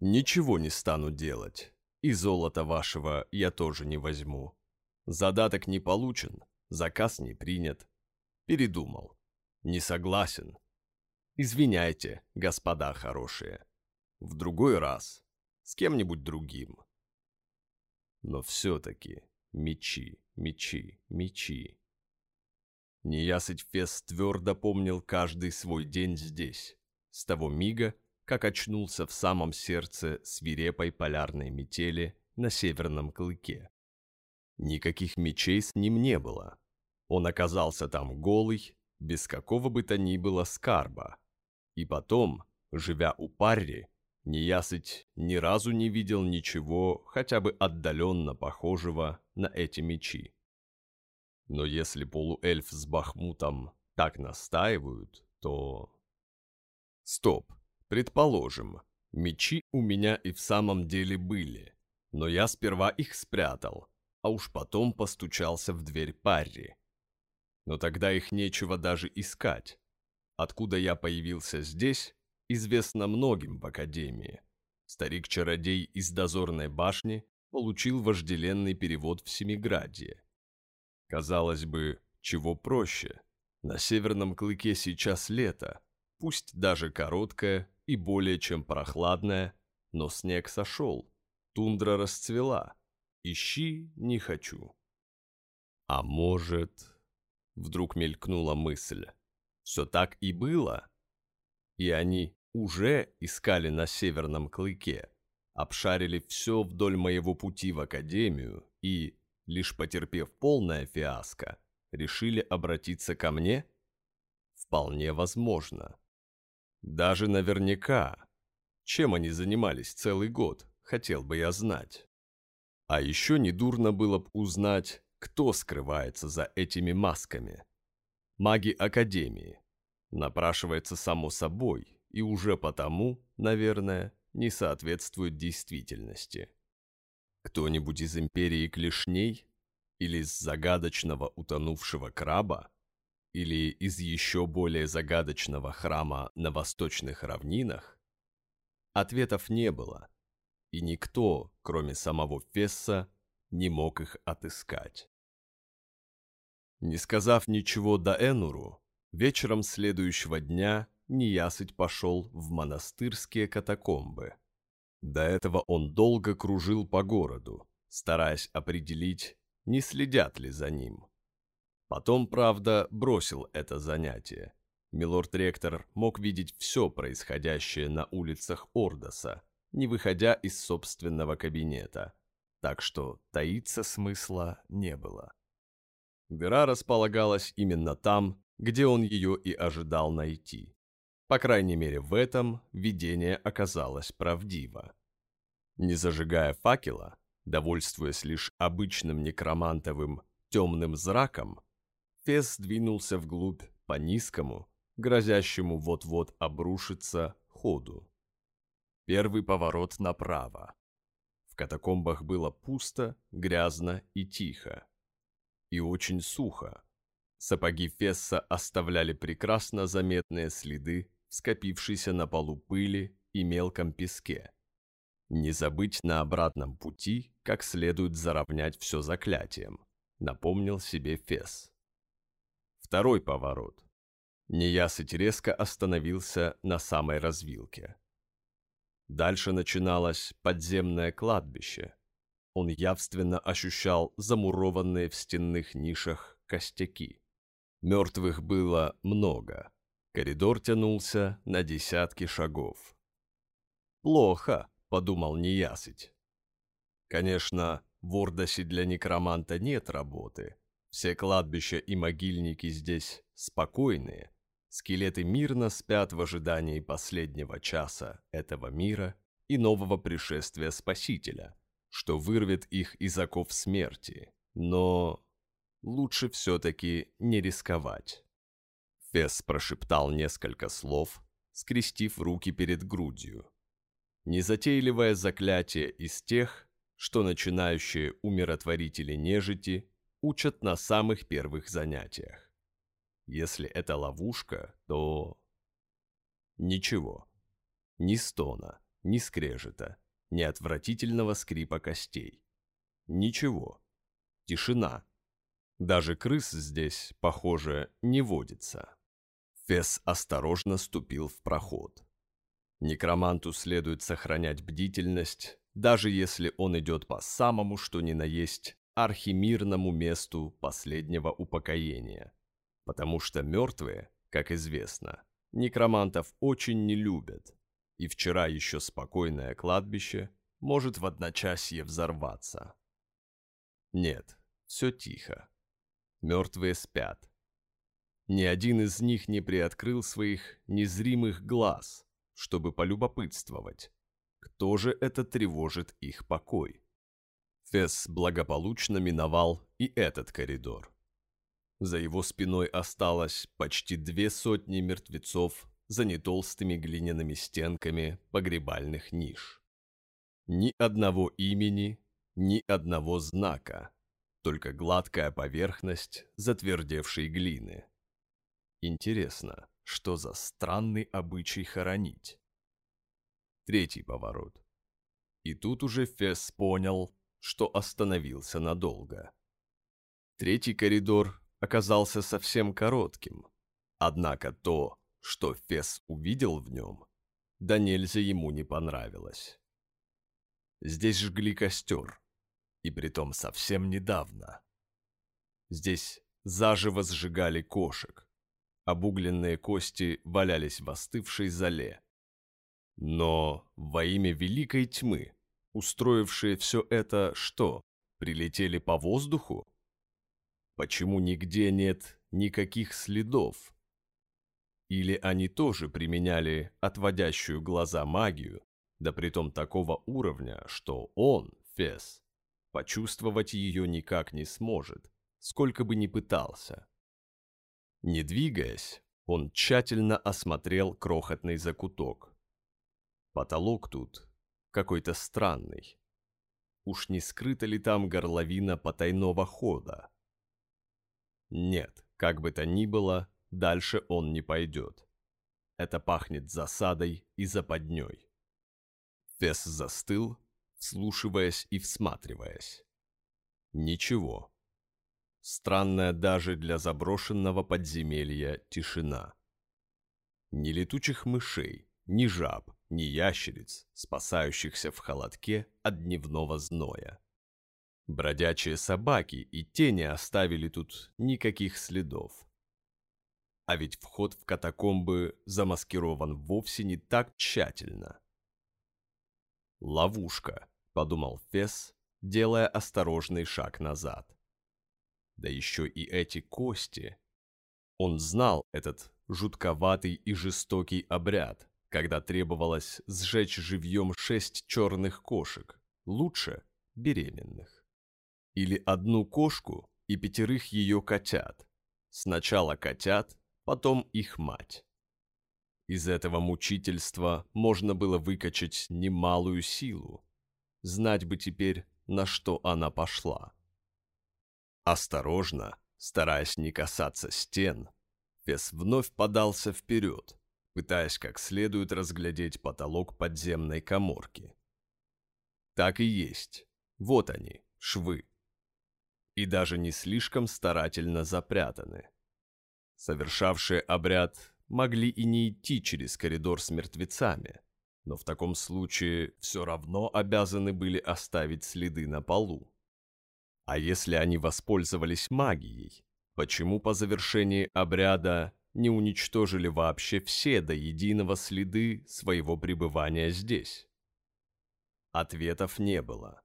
Ничего не стану делать, и золото вашего я тоже не возьму. Задаток не получен, заказ не принят. Передумал. Не согласен. Извиняйте, господа хорошие. В другой раз. С кем-нибудь другим. Но все-таки мечи, мечи, мечи. Неясыть Фес твердо помнил каждый свой день здесь, с того мига, как очнулся в самом сердце свирепой полярной метели на северном клыке. Никаких мечей с ним не было. Он оказался там голый, без какого бы то ни было скарба, и потом, живя у Парри, неясыть ни разу не видел ничего хотя бы отдаленно похожего на эти мечи. Но если полуэльф с Бахмутом так настаивают, то... Стоп, предположим, мечи у меня и в самом деле были, но я сперва их спрятал, а уж потом постучался в дверь Парри. Но тогда их нечего даже искать. Откуда я появился здесь, известно многим в Академии. Старик-чародей из дозорной башни получил вожделенный перевод в Семиградье. Казалось бы, чего проще. На северном клыке сейчас лето, пусть даже короткое и более чем прохладное, но снег сошел, тундра расцвела. Ищи не хочу. А может... Вдруг мелькнула мысль. Все так и было. И они уже искали на Северном Клыке, обшарили все вдоль моего пути в Академию и, лишь потерпев полное фиаско, решили обратиться ко мне? Вполне возможно. Даже наверняка. Чем они занимались целый год, хотел бы я знать. А еще недурно было бы узнать, кто скрывается за этими масками. Маги Академии. Напрашивается само собой, и уже потому, наверное, не соответствует действительности. Кто-нибудь из Империи Клешней? Или из загадочного утонувшего краба? Или из еще более загадочного храма на восточных равнинах? Ответов не было, и никто, кроме самого Фесса, не мог их отыскать. Не сказав ничего до Энуру, вечером следующего дня Неясыть пошел в монастырские катакомбы. До этого он долго кружил по городу, стараясь определить, не следят ли за ним. Потом, правда, бросил это занятие. Милорд-ректор мог видеть все происходящее на улицах Ордоса, не выходя из собственного кабинета, так что таиться смысла не было. Дыра располагалась именно там, где он ее и ожидал найти. По крайней мере, в этом видение оказалось правдиво. Не зажигая факела, довольствуясь лишь обычным некромантовым темным зраком, Фес двинулся вглубь по низкому, грозящему вот-вот обрушиться ходу. Первый поворот направо. В катакомбах было пусто, грязно и тихо. И очень сухо. Сапоги Фесса оставляли прекрасно заметные следы скопившейся на полу пыли и мелком песке. Не забыть на обратном пути, как следует заровнять все заклятием, напомнил себе Фес. Второй поворот. Неясыть резко остановился на самой развилке. Дальше начиналось подземное кладбище. Он явственно ощущал замурованные в стенных нишах костяки. Мертвых было много. Коридор тянулся на десятки шагов. «Плохо», — подумал неясыть. Конечно, в Ордосе для некроманта нет работы. Все кладбища и могильники здесь спокойные. Скелеты мирно спят в ожидании последнего часа этого мира и нового пришествия Спасителя, что вырвет их из оков смерти. Но лучше все-таки не рисковать. Фес прошептал несколько слов, скрестив руки перед грудью. Незатейливое заклятие из тех, что начинающие умиротворители нежити учат на самых первых занятиях. Если это ловушка, то... Ничего. Ни стона, ни скрежета, ни отвратительного скрипа костей. Ничего. Тишина. Даже крыс здесь, похоже, не водится. Фес осторожно ступил в проход. Некроманту следует сохранять бдительность, даже если он идет по самому что ни на есть архимирному месту последнего упокоения. Потому что мертвые, как известно, некромантов очень не любят, и вчера еще спокойное кладбище может в одночасье взорваться. Нет, все тихо. Мертвые спят. Ни один из них не приоткрыл своих незримых глаз, чтобы полюбопытствовать, кто же это тревожит их покой. Фесс благополучно миновал и этот коридор. За его спиной осталось почти две сотни мертвецов за нетолстыми глиняными стенками погребальных ниш. Ни одного имени, ни одного знака, только гладкая поверхность затвердевшей глины. Интересно, что за странный обычай хоронить? Третий поворот. И тут уже Фесс понял, что остановился надолго. Третий коридор оказался совсем коротким, однако то, что Фесс увидел в нем, да нельзя ему не понравилось. Здесь жгли костер, и притом совсем недавно. Здесь заживо сжигали кошек, Обугленные кости валялись в остывшей зале. Но во имя великой тьмы, устроившие все это что, прилетели по воздуху? почему нигде нет никаких следов? Или они тоже применяли отводящую глаза магию, да притом такого уровня, что он, Фес, почувствовать ее никак не сможет, сколько бы ни пытался. Не двигаясь, он тщательно осмотрел крохотный закуток. Потолок тут какой-то странный. Уж не скрыта ли там горловина потайного хода? Нет, как бы то ни было, дальше он не пойдет. Это пахнет засадой и западней. Фесс застыл, вслушиваясь и всматриваясь. Ничего. Странная даже для заброшенного подземелья тишина. Ни летучих мышей, ни жаб, ни ящериц, спасающихся в холодке от дневного зноя. Бродячие собаки и тени оставили тут никаких следов. А ведь вход в катакомбы замаскирован вовсе не так тщательно. «Ловушка», — подумал Фесс, делая осторожный шаг назад. Да еще и эти кости. Он знал этот жутковатый и жестокий обряд, когда требовалось сжечь живьем шесть черных кошек, лучше беременных. Или одну кошку и пятерых ее котят. Сначала котят, потом их мать. Из этого мучительства можно было выкачать немалую силу. Знать бы теперь, на что она пошла. Осторожно, стараясь не касаться стен, Фес вновь подался вперед, пытаясь как следует разглядеть потолок подземной коморки. Так и есть. Вот они, швы. И даже не слишком старательно запрятаны. Совершавшие обряд могли и не идти через коридор с мертвецами, но в таком случае все равно обязаны были оставить следы на полу. А если они воспользовались магией, почему по завершении обряда не уничтожили вообще все до единого следы своего пребывания здесь? Ответов не было.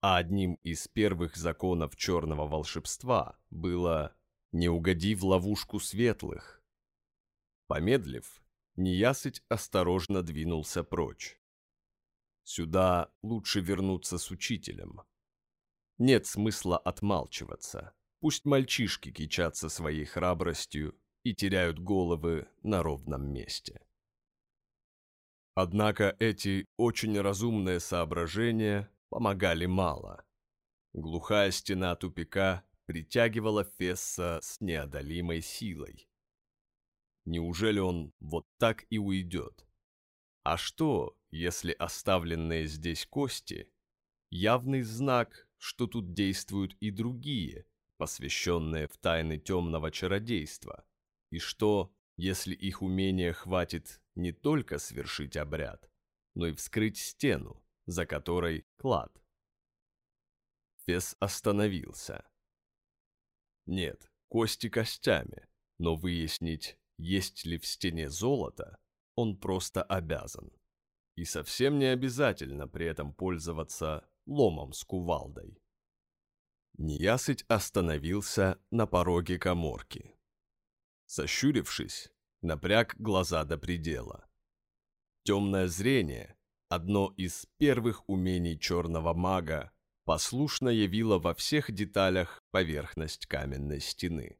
А одним из первых законов черного волшебства было «не угоди в ловушку светлых». Помедлив, Неясыть осторожно двинулся прочь. Сюда лучше вернуться с учителем. Нет смысла отмалчиваться. Пусть мальчишки кичатся своей храбростью и теряют головы на ровном месте. Однако эти очень разумные соображения помогали мало. Глухая стена тупика притягивала Фесса с неодолимой силой. Неужели он вот так и уйдет? А что, если оставленные здесь кости – явный знак, что тут действуют и другие, посвященные в тайны темного чародейства, и что, если их умения хватит не только свершить обряд, но и вскрыть стену, за которой клад. Фес остановился. Нет, кости костями, но выяснить, есть ли в стене золото, он просто обязан. И совсем не обязательно при этом пользоваться ломом с кувалдой. Неясыть остановился на пороге коморки. Сощурившись, напряг глаза до предела. Темное зрение, одно из первых умений черного мага, послушно явило во всех деталях поверхность каменной стены.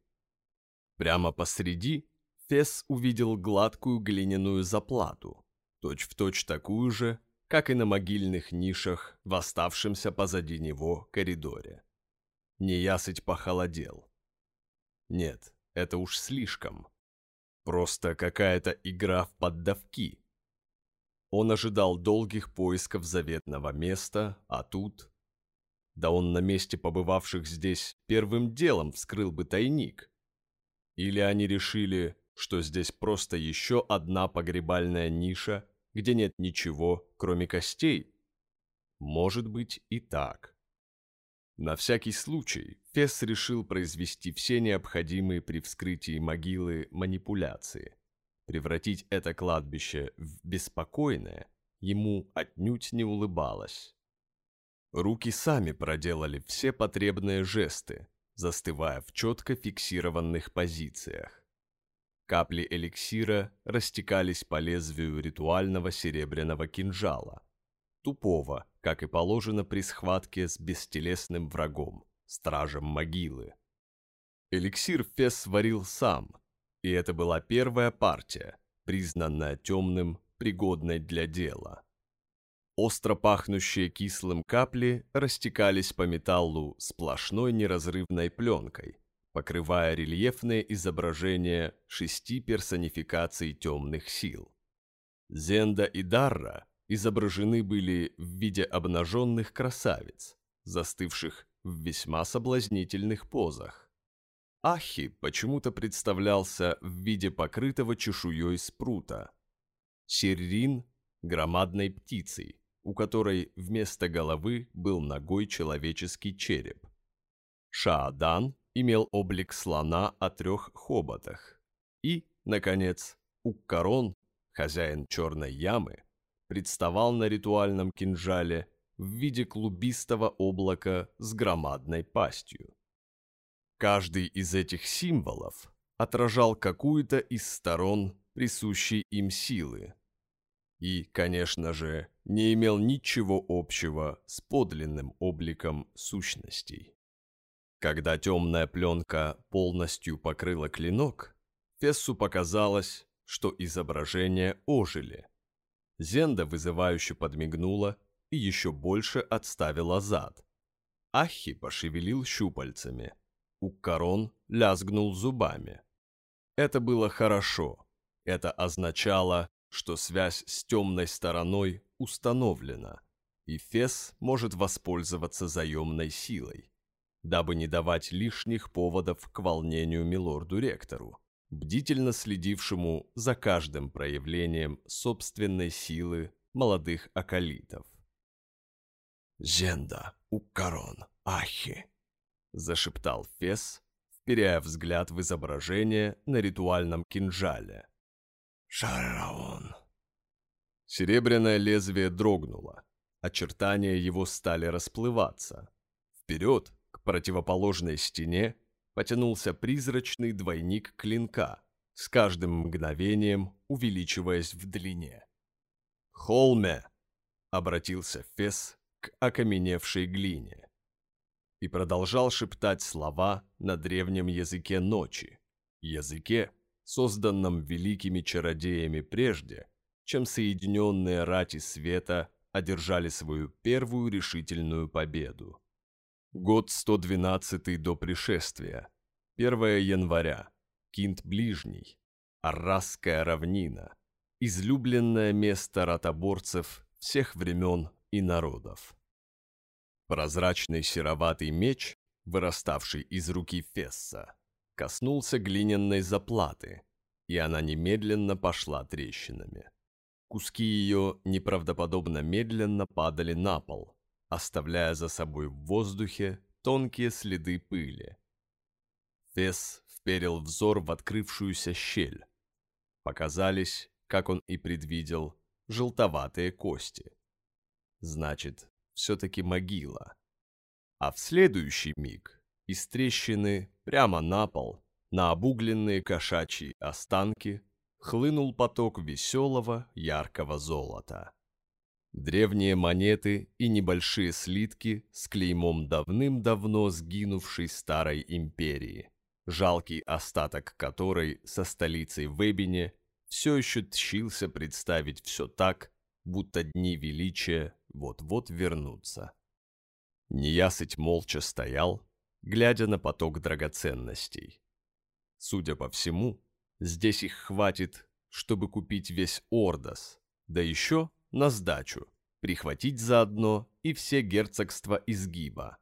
Прямо посреди Фес увидел гладкую глиняную заплату, точь-в-точь точь такую же, как и на могильных нишах в оставшемся позади него коридоре. Неясыть похолодел. Нет, это уж слишком. Просто какая-то игра в поддавки. Он ожидал долгих поисков заветного места, а тут... Да он на месте побывавших здесь первым делом вскрыл бы тайник. Или они решили, что здесь просто еще одна погребальная ниша, где нет ничего, кроме костей? Может быть и так. На всякий случай Фесс решил произвести все необходимые при вскрытии могилы манипуляции. Превратить это кладбище в беспокойное ему отнюдь не улыбалось. Руки сами проделали все потребные жесты, застывая в четко фиксированных позициях. Капли эликсира растекались по лезвию ритуального серебряного кинжала, тупого, как и положено при схватке с бестелесным врагом, стражем могилы. Эликсир Фес сварил сам, и это была первая партия, признанная темным, пригодной для дела. Остро пахнущие кислым капли растекались по металлу сплошной неразрывной пленкой, покрывая рельефные изображения шести персонификаций темных сил. Зенда и Дарра изображены были в виде обнаженных красавиц, застывших в весьма соблазнительных позах. Ахи почему-то представлялся в виде покрытого чешуей спрута. Сиррин – громадной птицей, у которой вместо головы был ногой человеческий череп. Шаадан имел облик слона о трех хоботах. И, наконец, Уккарон, хозяин черной ямы, представал на ритуальном кинжале в виде клубистого облака с громадной пастью. Каждый из этих символов отражал какую-то из сторон присущей им силы. И, конечно же, не имел ничего общего с подлинным обликом сущностей. Когда темная пленка полностью покрыла клинок, Фессу показалось, что изображения ожили. Зенда вызывающе подмигнула и еще больше отставила зад. Ахи пошевелил щупальцами. Уккарон лязгнул зубами. Это было хорошо. Это означало, что связь с темной стороной установлена, и Фес может воспользоваться заемной силой дабы не давать лишних поводов к волнению милорду-ректору, бдительно следившему за каждым проявлением собственной силы молодых акалитов. «Зенда, Уккарон, Ахи!» – зашептал Фес, вперяя взгляд в изображение на ритуальном кинжале. «Шараон!» Серебряное лезвие дрогнуло, очертания его стали расплываться. Вперед, противоположной стене потянулся призрачный двойник клинка, с каждым мгновением увеличиваясь в длине. «Холме!» — обратился Фес к окаменевшей глине и продолжал шептать слова на древнем языке ночи, языке, созданном великими чародеями прежде, чем соединенные рати света одержали свою первую решительную победу. Год 112 до пришествия. 1 января. Кинт Ближний. Аррасская равнина. Излюбленное место ротоборцев всех времен и народов. Прозрачный сероватый меч, выраставший из руки Фесса, коснулся глиняной заплаты, и она немедленно пошла трещинами. Куски ее неправдоподобно медленно падали на пол, оставляя за собой в воздухе тонкие следы пыли. Фес вперил взор в открывшуюся щель. Показались, как он и предвидел, желтоватые кости. Значит, все-таки могила. А в следующий миг из трещины прямо на пол, на обугленные кошачьи останки, хлынул поток веселого яркого золота. Древние монеты и небольшие слитки с клеймом давным-давно сгинувшей старой империи, жалкий остаток которой со столицей в Эбине все еще тщился представить все так, будто дни величия вот-вот вернутся. Неясыть молча стоял, глядя на поток драгоценностей. Судя по всему, здесь их хватит, чтобы купить весь Ордос, да еще на сдачу, прихватить заодно и все герцогства изгиба.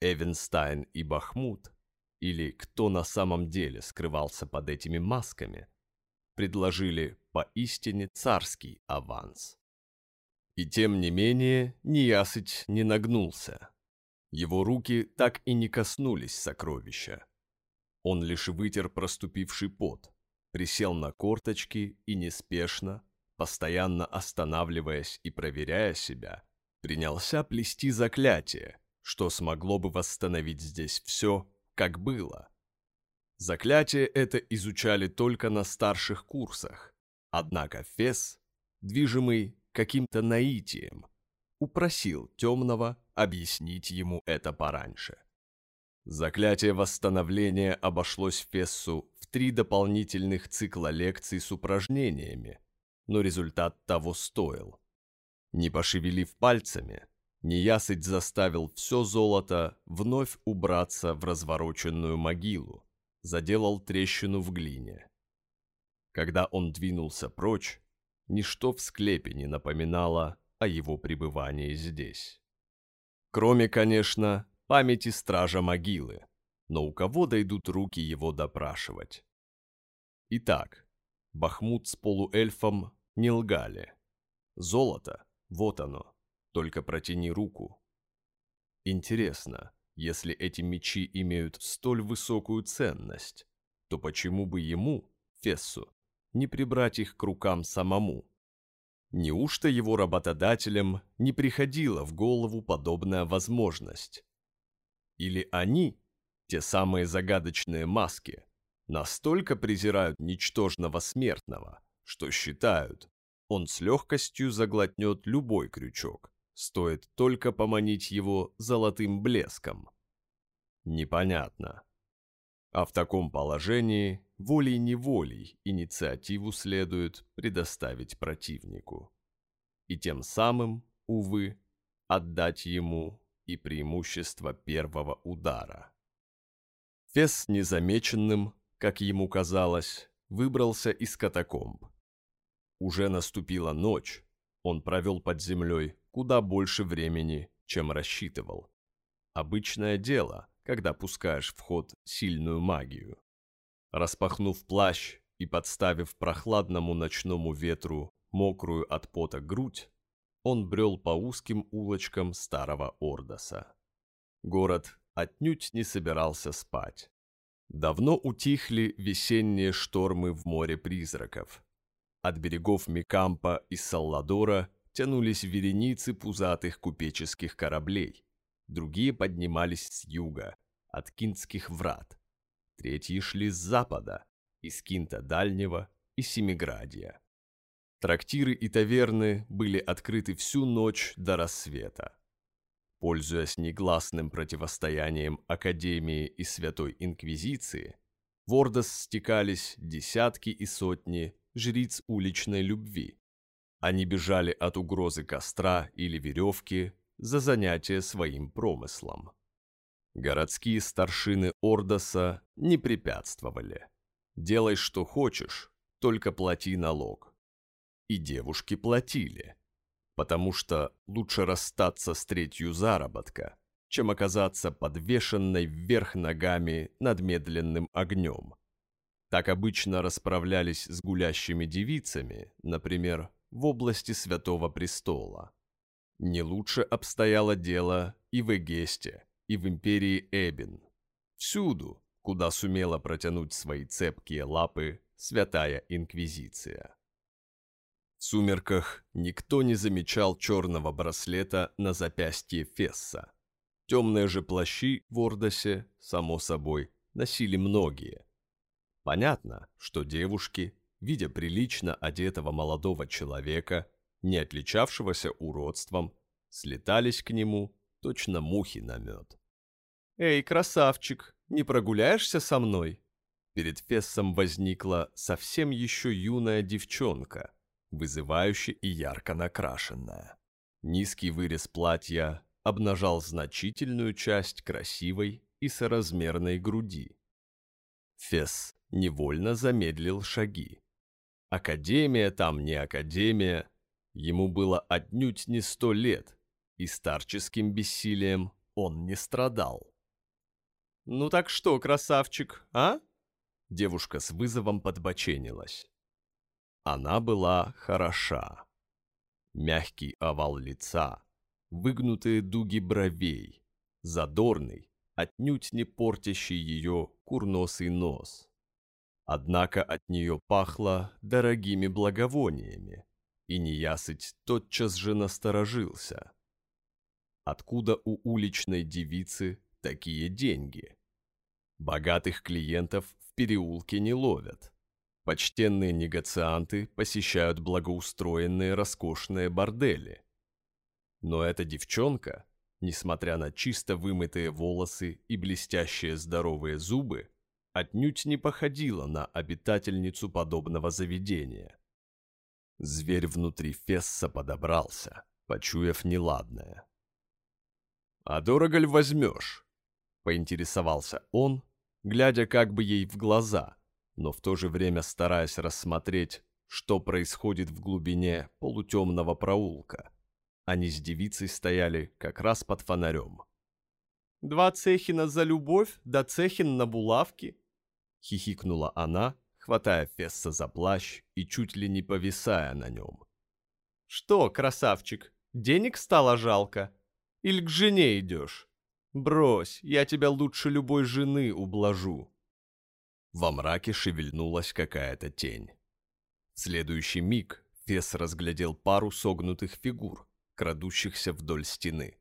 Эвенстайн и Бахмут, или кто на самом деле скрывался под этими масками, предложили поистине царский аванс. И тем не менее неясыть не нагнулся. Его руки так и не коснулись сокровища. Он лишь вытер проступивший пот, присел на корточки и неспешно, постоянно останавливаясь и проверяя себя, принялся плести заклятие, что смогло бы восстановить здесь все, как было. Заклятие это изучали только на старших курсах, однако Фес, движимый каким-то наитием, упросил темного объяснить ему это пораньше. Заклятие восстановления обошлось Фессу в три дополнительных цикла лекций с упражнениями, но результат того стоил. Не пошевелив пальцами, Неясыть заставил все золото вновь убраться в развороченную могилу, заделал трещину в глине. Когда он двинулся прочь, ничто в склепе не напоминало о его пребывании здесь. Кроме, конечно, памяти стража могилы, но у кого дойдут руки его допрашивать? Итак, Бахмут с полуэльфом не лгали. Золото, вот оно, только протяни руку. Интересно, если эти мечи имеют столь высокую ценность, то почему бы ему, Фессу, не прибрать их к рукам самому? Неужто его работодателям не приходила в голову подобная возможность? Или они, те самые загадочные маски, настолько презирают ничтожного смертного, что считают, он с легкостью заглотнет любой крючок, стоит только поманить его золотым блеском. Непонятно. А в таком положении волей-неволей инициативу следует предоставить противнику. И тем самым, увы, отдать ему и преимущество первого удара. Фес незамеченным, как ему казалось, выбрался из катакомб. Уже наступила ночь, он провел под землей куда больше времени, чем рассчитывал. Обычное дело, когда пускаешь в ход сильную магию. Распахнув плащ и подставив прохладному ночному ветру мокрую от пота грудь, он брел по узким улочкам старого Ордоса. Город отнюдь не собирался спать. Давно утихли весенние штормы в море призраков. От берегов Микампа и Салладора тянулись вереницы пузатых купеческих кораблей. Другие поднимались с юга, от Кинтских врат. Третьи шли с запада, из Кинта Дальнего и Семиградия. Трактиры и таверны были открыты всю ночь до рассвета. Пользуясь негласным противостоянием Академии и Святой Инквизиции, в Ордос стекались десятки и сотни жриц уличной любви, они бежали от угрозы костра или веревки за занятие своим промыслом. Городские старшины Ордоса не препятствовали. Делай, что хочешь, только плати налог. И девушки платили, потому что лучше расстаться с третью заработка, чем оказаться подвешенной вверх ногами над медленным огнем. Так обычно расправлялись с гулящими девицами, например, в области Святого Престола. Не лучше обстояло дело и в Эгесте, и в империи Эбин. Всюду, куда сумела протянуть свои цепкие лапы Святая Инквизиция. В сумерках никто не замечал черного браслета на запястье Фесса. Темные же плащи в Ордосе, само собой, носили многие. Понятно, что девушки видя прилично одетого молодого человека, не отличавшегося уродством, слетались к нему, точно мухи на мед. «Эй, красавчик, не прогуляешься со мной?» Перед Фессом возникла совсем еще юная девчонка, вызывающе и ярко накрашенная. Низкий вырез платья обнажал значительную часть красивой и соразмерной груди. Фесс невольно замедлил шаги. Академия там не академия. Ему было отнюдь не сто лет, и старческим бессилием он не страдал. «Ну так что, красавчик, а?» Девушка с вызовом подбоченилась. Она была хороша. Мягкий овал лица, выгнутые дуги бровей, задорный, отнюдь не портящий ее курносый нос. Однако от нее пахло дорогими благовониями, и неясыть тотчас же насторожился. откуда у уличной девицы такие деньги. Богатых клиентов в переулке не ловят. Почтенные негацианты посещают благоустроенные роскошные бордели. Но эта девчонка, несмотря на чисто вымытые волосы и блестящие здоровые зубы, отнюдь не походила на обитательницу подобного заведения. Зверь внутри Фесса подобрался, почуяв неладное. «А дорого ли возьмешь?» — поинтересовался он, глядя как бы ей в глаза, но в то же время стараясь рассмотреть, что происходит в глубине полутемного проулка. Они с девицей стояли как раз под фонарем. «Два цехина за любовь, да цехин на булавки», — хихикнула она, хватая Фесса за плащ и чуть ли не повисая на нем. «Что, красавчик, денег стало жалко? Или к жене идешь? Брось, я тебя лучше любой жены ублажу». Во мраке шевельнулась какая-то тень. В следующий миг Фесс разглядел пару согнутых фигур, крадущихся вдоль стены.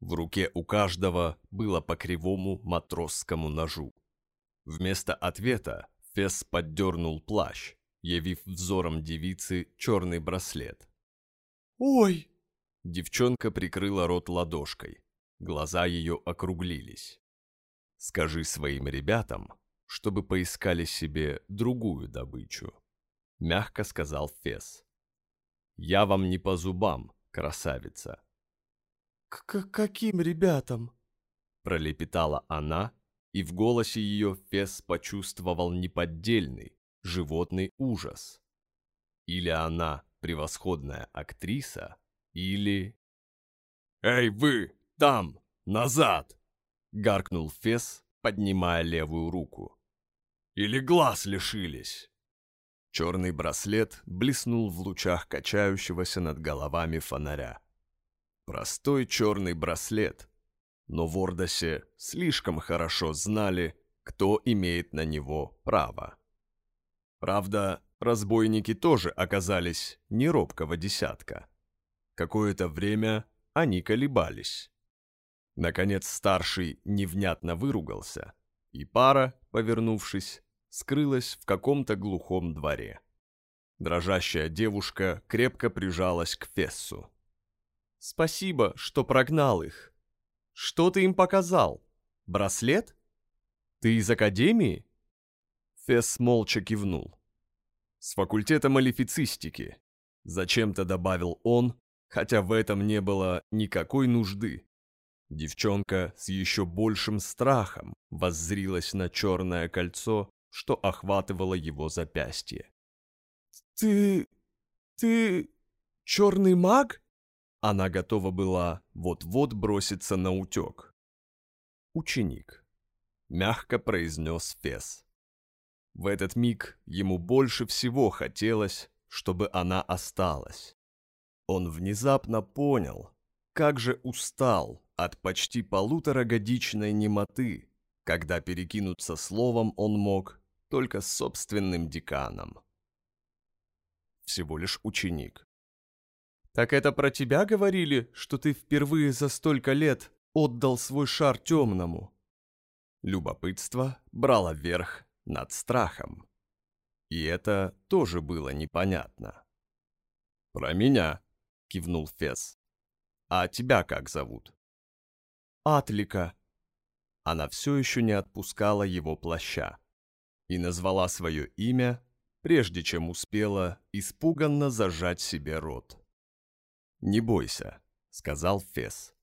В руке у каждого было по кривому матросскому ножу. Вместо ответа Фесс поддернул плащ, явив взором девицы черный браслет. «Ой!» Девчонка прикрыла рот ладошкой. Глаза ее округлились. «Скажи своим ребятам, чтобы поискали себе другую добычу», — мягко сказал Фес. «Я вам не по зубам, красавица». «К каким ребятам?» — пролепетала она, и в голосе ее Фес почувствовал неподдельный, животный ужас. Или она превосходная актриса, или... «Эй, вы! Там! Назад!» — гаркнул Фес, поднимая левую руку. «Или глаз лишились!» Черный браслет блеснул в лучах качающегося над головами фонаря. Простой черный браслет, но в Ордосе слишком хорошо знали, кто имеет на него право. Правда, разбойники тоже оказались не робкого десятка. Какое-то время они колебались. Наконец старший невнятно выругался, и пара, повернувшись, скрылась в каком-то глухом дворе. Дрожащая девушка крепко прижалась к Фессу. «Спасибо, что прогнал их», что ты им показал? Браслет? Ты из академии?» Фесс молча кивнул. «С факультета малифицистики», — зачем-то добавил он, хотя в этом не было никакой нужды. Девчонка с еще большим страхом воззрилась на черное кольцо, что охватывало его запястье. «Ты... ты... черный маг?» Она готова была вот-вот броситься на утек. «Ученик», — мягко произнес Фес. В этот миг ему больше всего хотелось, чтобы она осталась. Он внезапно понял, как же устал от почти полуторагодичной немоты, когда перекинуться словом он мог только с собственным деканом. Всего лишь ученик. «Так это про тебя говорили, что ты впервые за столько лет отдал свой шар темному?» Любопытство брало верх над страхом. И это тоже было непонятно. «Про меня», — кивнул Фес. «А тебя как зовут?» «Атлика». Она все еще не отпускала его плаща и назвала свое имя, прежде чем успела испуганно зажать себе рот. «Не бойся», — сказал Фес.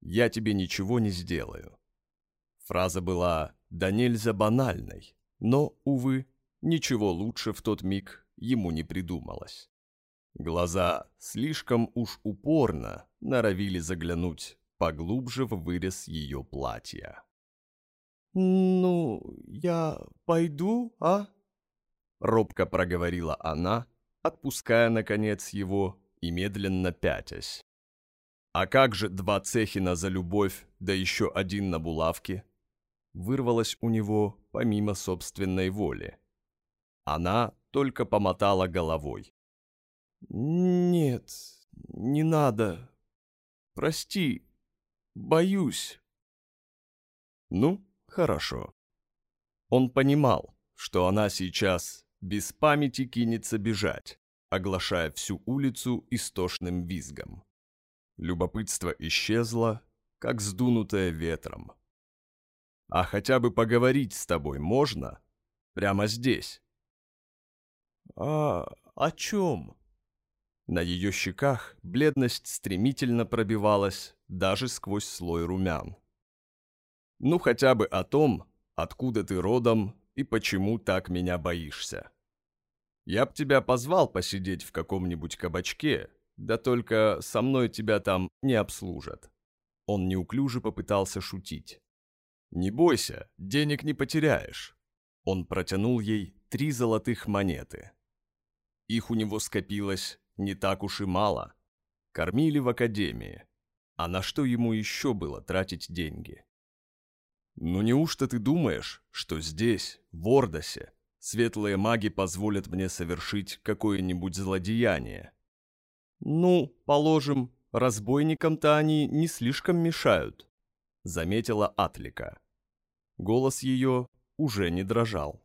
«Я тебе ничего не сделаю». Фраза была да нельзя банальной, но, увы, ничего лучше в тот миг ему не придумалось. Глаза слишком уж упорно норовили заглянуть поглубже в вырез ее платья. «Ну, я пойду, а?» Робко проговорила она, отпуская, наконец, его и медленно пятясь. «А как же два цехина за любовь, да еще один на булавке?» Вырвалось у него помимо собственной воли. Она только помотала головой. «Нет, не надо. Прости, боюсь». Ну, хорошо. Он понимал, что она сейчас без памяти кинется бежать, оглашая всю улицу истошным визгом. Любопытство исчезло, как сдунутое ветром. «А хотя бы поговорить с тобой можно? Прямо здесь?» «А о чем?» На ее щеках бледность стремительно пробивалась даже сквозь слой румян. «Ну, хотя бы о том, откуда ты родом и почему так меня боишься. Я б тебя позвал посидеть в каком-нибудь кабачке, да только со мной тебя там не обслужат». Он неуклюже попытался шутить. «Не бойся, денег не потеряешь». Он протянул ей три золотых монеты. Их у него скопилось не так уж и мало. Кормили в академии. А на что ему еще было тратить деньги? «Ну неужто ты думаешь, что здесь, в Ордосе, светлые маги позволят мне совершить какое-нибудь злодеяние?» «Ну, положим, разбойникам-то они не слишком мешают», — заметила Атлика. Голос ее уже не дрожал.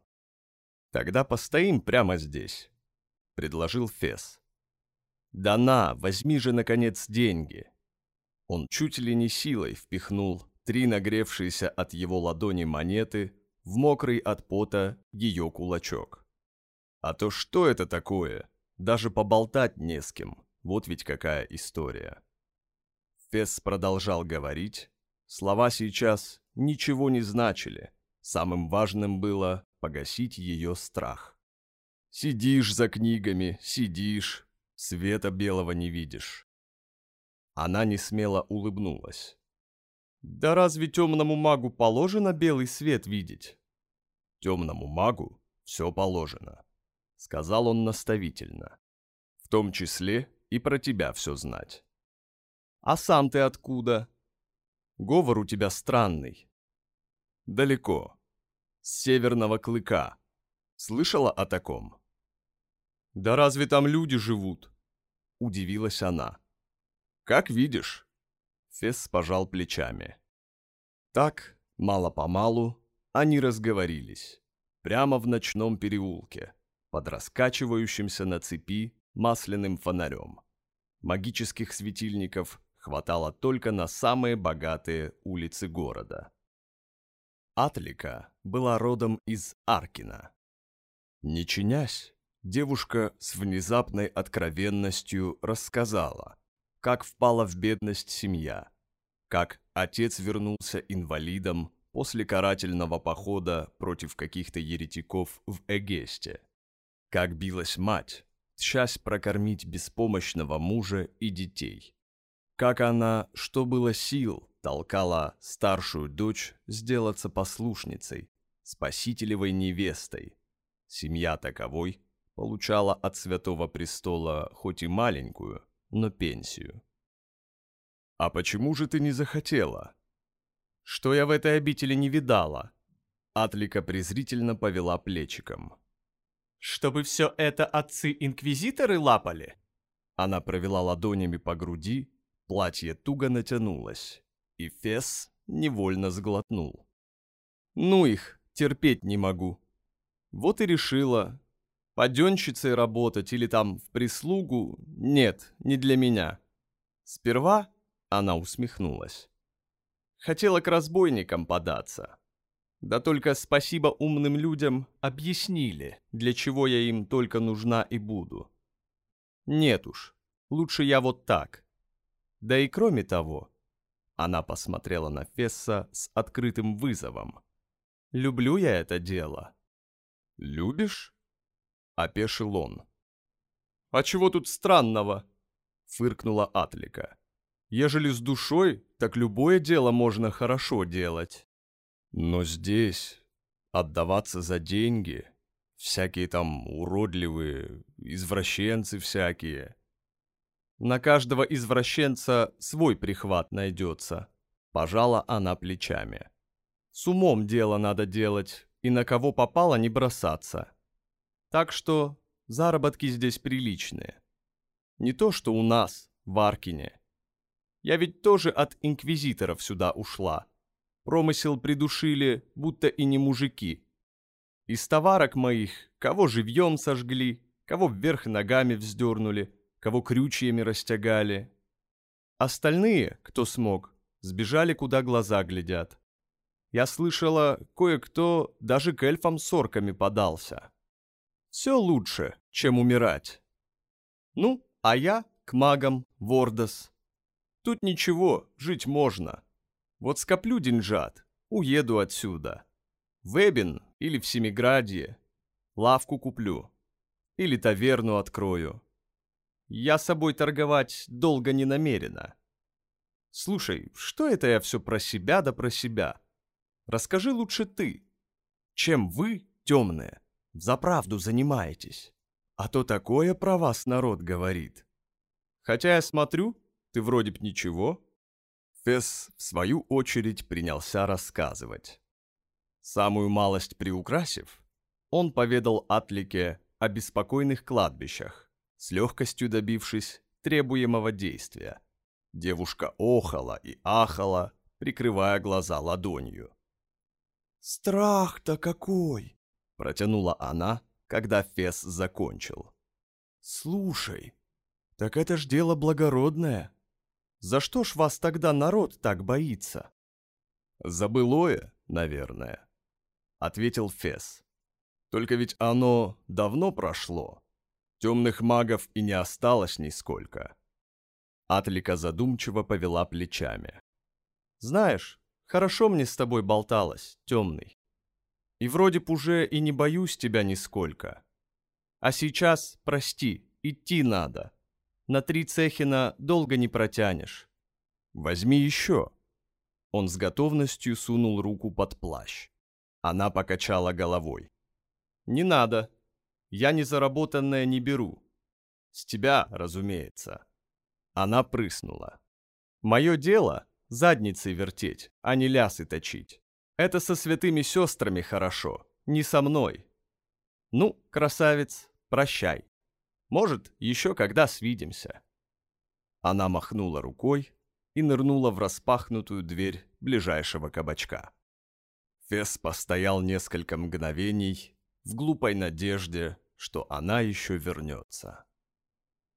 «Тогда постоим прямо здесь», — предложил Фес. «Да на, возьми же, наконец, деньги!» Он чуть ли не силой впихнул три нагревшиеся от его ладони монеты в мокрый от пота ее кулачок. А то что это такое? Даже поболтать не с кем. Вот ведь какая история. Фесс продолжал говорить. Слова сейчас ничего не значили. Самым важным было погасить ее страх. Сидишь за книгами, сидишь, света белого не видишь. Она не смело улыбнулась. «Да разве темному магу положено белый свет видеть?» «Темному магу все положено», — сказал он наставительно. «В том числе и про тебя все знать». «А сам ты откуда?» «Говор у тебя странный». «Далеко. С северного клыка. Слышала о таком?» «Да разве там люди живут?» — удивилась она. «Как видишь». Фесс пожал плечами. Так, мало-помалу, они разговорились. Прямо в ночном переулке, под раскачивающимся на цепи масляным фонарем. Магических светильников хватало только на самые богатые улицы города. Атлика была родом из Аркина. Не чинясь, девушка с внезапной откровенностью рассказала, как впала в бедность семья, как отец вернулся инвалидом после карательного похода против каких-то еретиков в Эгесте, как билась мать, часть прокормить беспомощного мужа и детей, как она, что было сил, толкала старшую дочь сделаться послушницей, спасителевой невестой. Семья таковой получала от Святого Престола хоть и маленькую, но пенсию. «А почему же ты не захотела?» «Что я в этой обители не видала?» Атлика презрительно повела плечиком. «Чтобы все это отцы-инквизиторы лапали?» Она провела ладонями по груди, платье туго натянулось, и Фес невольно сглотнул. «Ну их, терпеть не могу. Вот и решила, Паденщицей работать или там в прислугу – нет, не для меня. Сперва она усмехнулась. Хотела к разбойникам податься. Да только спасибо умным людям объяснили, для чего я им только нужна и буду. Нет уж, лучше я вот так. Да и кроме того, она посмотрела на Фесса с открытым вызовом. Люблю я это дело. Любишь? — опешил он. «А чего тут странного?» — фыркнула Атлика. «Ежели с душой, так любое дело можно хорошо делать». «Но здесь отдаваться за деньги, всякие там уродливые, извращенцы всякие». «На каждого извращенца свой прихват найдется», — пожала она плечами. «С умом дело надо делать, и на кого попало не бросаться». Так что заработки здесь приличные. Не то, что у нас, в Аркине. Я ведь тоже от инквизиторов сюда ушла. Промысел придушили, будто и не мужики. Из товарок моих кого живьем сожгли, кого вверх ногами вздернули, кого крючьями растягали. Остальные, кто смог, сбежали, куда глаза глядят. Я слышала, кое-кто даже к эльфам с орками подался. Все лучше, чем умирать. Ну, а я к магам, Вордос. Тут ничего, жить можно. Вот скоплю деньжат, уеду отсюда. В Эбин или в Семиградье. Лавку куплю. Или таверну открою. Я собой торговать долго не намерена. Слушай, что это я все про себя да про себя? Расскажи лучше ты. Чем вы, темные, за правду занимаетесь? А то такое про вас народ говорит. Хотя я смотрю, ты вроде б ничего. Фесс, в свою очередь, принялся рассказывать. Самую малость приукрасив, он поведал Атлике о беспокойных кладбищах, с легкостью добившись требуемого действия. Девушка охала и ахала, прикрывая глаза ладонью. «Страх-то какой!» – протянула она, когда Фес закончил. «Слушай, так это ж дело благородное. За что ж вас тогда народ так боится?» «За былое, наверное», — ответил Фес. «Только ведь оно давно прошло. Темных магов и не осталось нисколько». Атлика задумчиво повела плечами. «Знаешь, хорошо мне с тобой болталось, темный. И вроде б уже и не боюсь тебя нисколько. А сейчас, прости, идти надо. На три цехина долго не протянешь. Возьми еще». Он с готовностью сунул руку под плащ. Она покачала головой. «Не надо. Я незаработанное не беру. С тебя, разумеется». Она прыснула. «Мое дело — задницей вертеть, а не лясы точить. Это со святыми сестрами хорошо, не со мной. Ну, красавец, прощай. Может, еще когда свидимся». Она махнула рукой и нырнула в распахнутую дверь ближайшего кабачка. Фес постоял несколько мгновений в глупой надежде, что она еще вернется.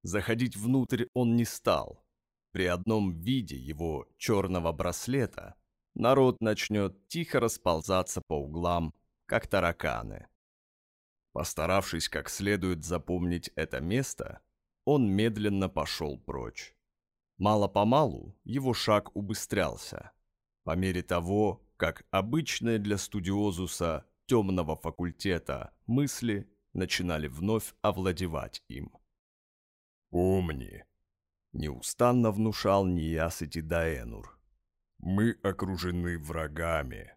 Заходить внутрь он не стал. При одном виде его черного браслета народ начнет тихо расползаться по углам, как тараканы. Постаравшись как следует запомнить это место, он медленно пошел прочь. Мало-помалу его шаг убыстрялся. По мере того, как обычные для студиозуса темного факультета мысли начинали вновь овладевать им. «Помни», — неустанно внушал Ниясити Даэнур, «мы окружены врагами.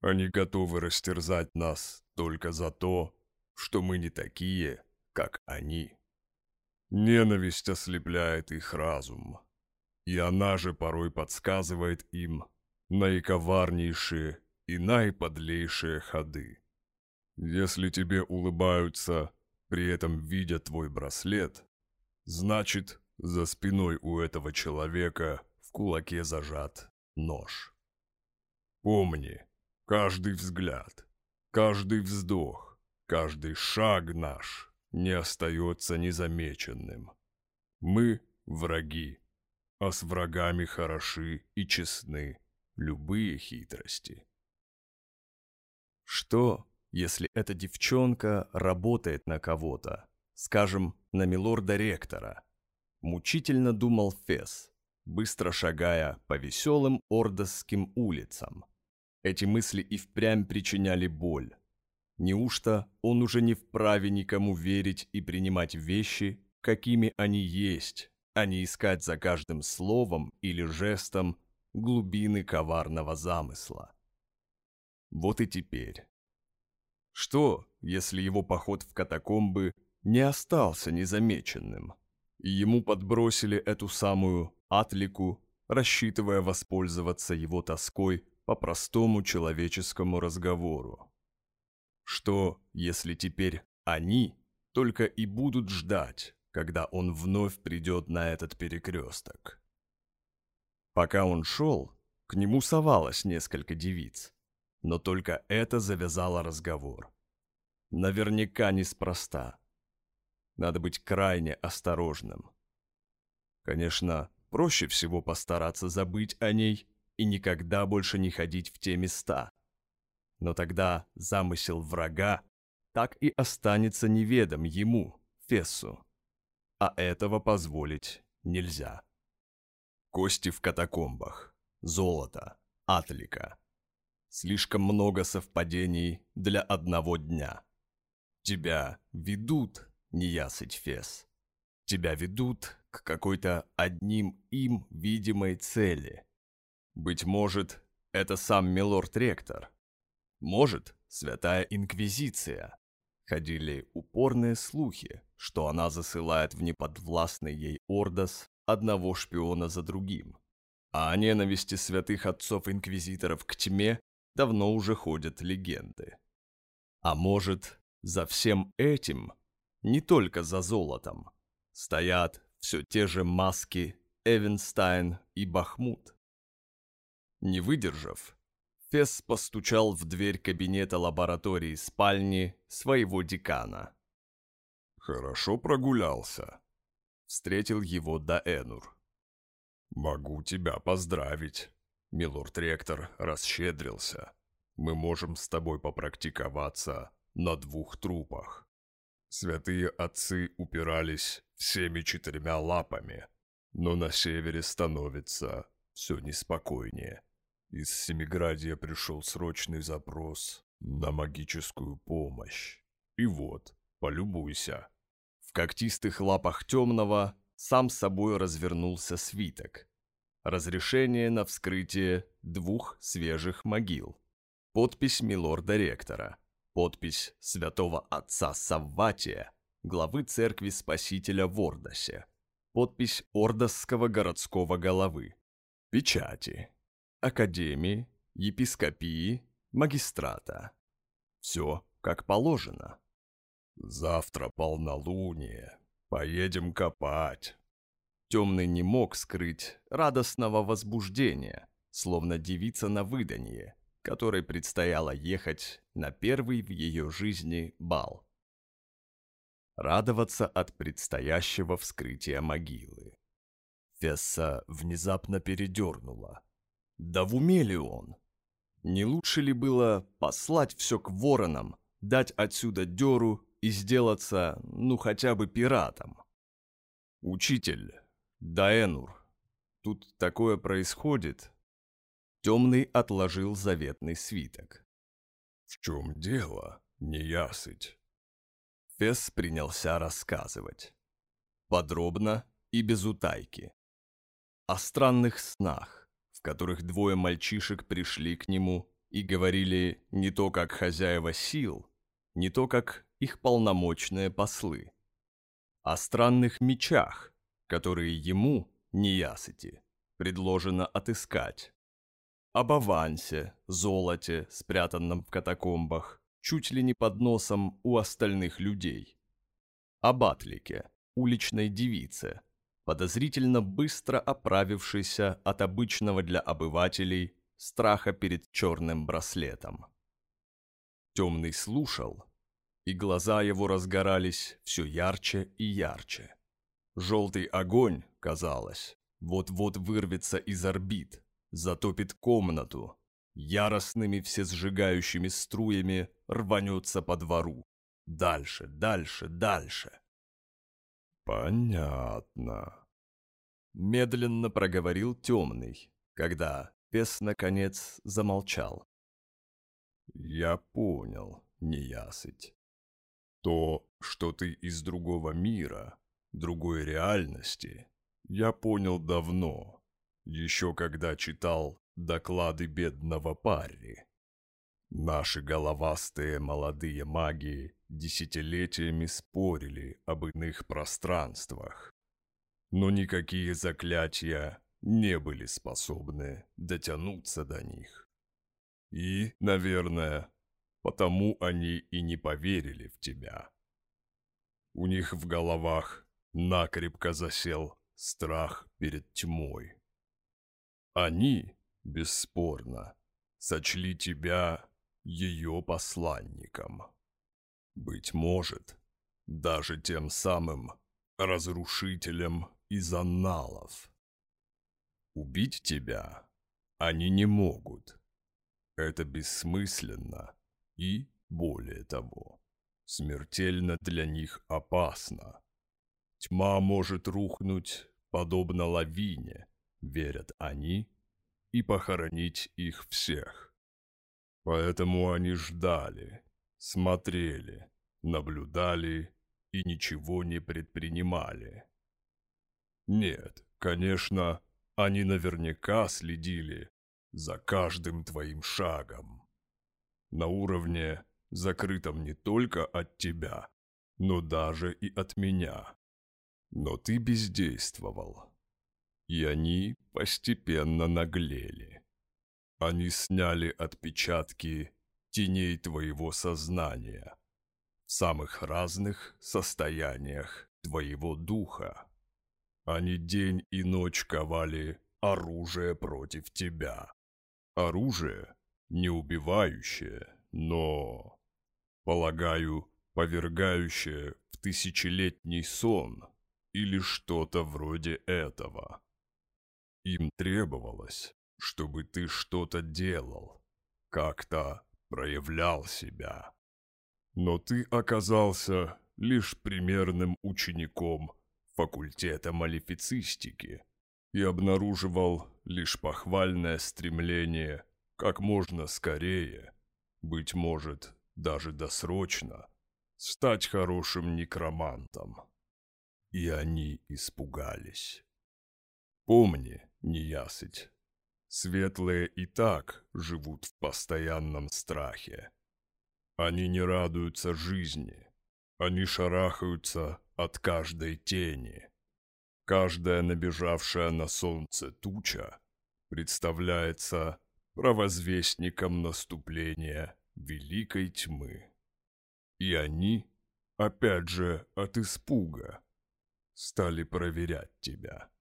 Они готовы растерзать нас только за то, что мы не такие, как они. Ненависть ослепляет их разум, и она же порой подсказывает им наиковарнейшие и наиподлейшие ходы. Если тебе улыбаются, при этом видя твой браслет, Значит, за спиной у этого человека в кулаке зажат нож. Помни, каждый взгляд, каждый вздох, каждый шаг наш не остается незамеченным. Мы враги, а с врагами хороши и честны любые хитрости. Что, если эта девчонка работает на кого-то? скажем, на милорда-ректора. Мучительно думал Фес, быстро шагая по веселым ордосским улицам. Эти мысли и впрямь причиняли боль. Неужто он уже не вправе никому верить и принимать вещи, какими они есть, а не искать за каждым словом или жестом глубины коварного замысла? Вот и теперь. Что, если его поход в катакомбы не остался незамеченным, ему подбросили эту самую атлику, рассчитывая воспользоваться его тоской по простому человеческому разговору. Что, если теперь они только и будут ждать, когда он вновь придет на этот перекресток? Пока он шел, к нему совалось несколько девиц, но только это завязало разговор. Наверняка неспроста. Надо быть крайне осторожным. Конечно, проще всего постараться забыть о ней и никогда больше не ходить в те места. Но тогда замысел врага так и останется неведом ему, Фессу. А этого позволить нельзя. Кости в катакомбах, золото, атлика. Слишком много совпадений для одного дня. Тебя ведут, неясыть Фес. Тебя ведут к какой-то одним им видимой цели. Быть может, это сам милорд-ректор. Может, святая инквизиция. Ходили упорные слухи, что она засылает в неподвластный ей Ордос одного шпиона за другим. А о ненависти святых отцов-инквизиторов к тьме давно уже ходят легенды. А может, за всем этим, не только за золотом, стоят все те же маски Эвенстайн и Бахмут. Не выдержав, Фесс постучал в дверь кабинета лаборатории спальни своего декана. «Хорошо прогулялся», — встретил его Даэнур. «Могу тебя поздравить. Милорд-ректор расщедрился. Мы можем с тобой попрактиковаться на двух трупах. Святые отцы упирались всеми четырьмя лапами, но на севере становится все неспокойнее. Из Семиградия пришел срочный запрос на магическую помощь. И вот, полюбуйся. В когтистых лапах темного сам собой развернулся свиток. Разрешение на вскрытие двух свежих могил. Подпись милорда-ректора. Подпись святого отца Савватия, главы церкви Спасителя в Ордосе. Подпись Ордосского городского головы. Печати академии, епископии, магистрата. Все как положено. Завтра полнолуние. Поедем копать. Темный не мог скрыть радостного возбуждения, словно девица на выданье, которой предстояло ехать на первый в ее жизни бал. Радоваться от предстоящего вскрытия могилы. Фесса внезапно передернула. Да в уме ли он? Не лучше ли было послать все к воронам, дать отсюда дёру и сделаться, ну, хотя бы пиратом? Учитель, Даэнур, тут такое происходит. Темный отложил заветный свиток. В чем дело, неясыть? Фесс принялся рассказывать. Подробно и без утайки. О странных снах, в которых двое мальчишек пришли к нему и говорили не то как хозяева сил, не то как их полномочные послы, о странных мечах, которые ему, неясыти, предложено отыскать, об авансе, золоте, спрятанном в катакомбах, чуть ли не под носом у остальных людей, об Атлике, уличной девице, подозрительно быстро оправившийся от обычного для обывателей страха перед черным браслетом. Темный слушал, и глаза его разгорались все ярче и ярче. Желтый огонь, казалось, вот-вот вырвется из орбит, затопит комнату, яростными всесжигающими струями рванется по двору. Дальше, дальше, дальше. «Понятно», — медленно проговорил темный, когда пес наконец замолчал. «Я понял, неясыть. То, что ты из другого мира, другой реальности, я понял давно, еще когда читал доклады бедного Парри. Наши головастые молодые маги десятилетиями спорили об иных пространствах, но никакие заклятия не были способны дотянуться до них. И, наверное, потому они и не поверили в тебя. У них в головах накрепко засел страх перед тьмой. Они, бесспорно, сочли тебя ее посланником. Быть может, даже тем самым разрушителем из анналов. Убить тебя они не могут. Это бессмысленно и, более того, смертельно для них опасно. Тьма может рухнуть, подобно лавине, верят они, и похоронить их всех. Поэтому они ждали, смотрели, наблюдали и ничего не предпринимали. Нет, конечно, они наверняка следили за каждым твоим шагом. На уровне, закрытом не только от тебя, но даже и от меня. Но ты бездействовал. И они постепенно наглели. Они сняли отпечатки теней твоего сознания в самых разных состояниях твоего духа. Они день и ночь ковали оружие против тебя. Оружие, не убивающее, но, полагаю, повергающее в тысячелетний сон или что-то вроде этого. Им требовалось, чтобы ты что-то делал, как-то проявлял себя. Но ты оказался лишь примерным учеником факультета малефицистики и обнаруживал лишь похвальное стремление как можно скорее, быть может, даже досрочно, стать хорошим некромантом. И они испугались. Помни, неясыть, светлые и так живут в постоянном страхе. Они не радуются жизни, они шарахаются от каждой тени. Каждая набежавшая на солнце туча представляется провозвестником наступления великой тьмы. И они, опять же от испуга, стали проверять тебя.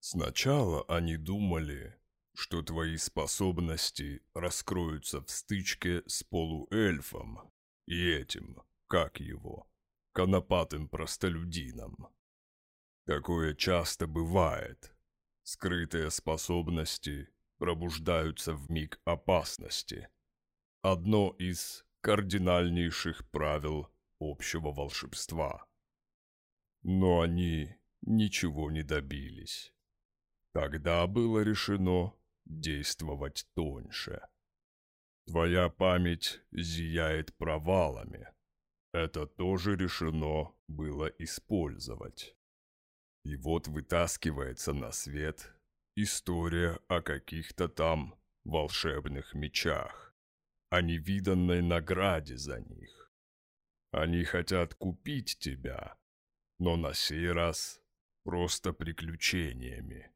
Сначала они думали, что твои способности раскроются в стычке с полуэльфом и этим, как его, конопатым простолюдином. Такое часто бывает. Скрытые способности пробуждаются в миг опасности. Одно из кардинальнейших правил общего волшебства. Но они ничего не добились. Тогда было решено действовать тоньше. Твоя память зияет провалами. Это тоже решено было использовать. И вот вытаскивается на свет история о каких-то там волшебных мечах, о невиданной награде за них. Они хотят купить тебя, но на сей раз просто приключениями.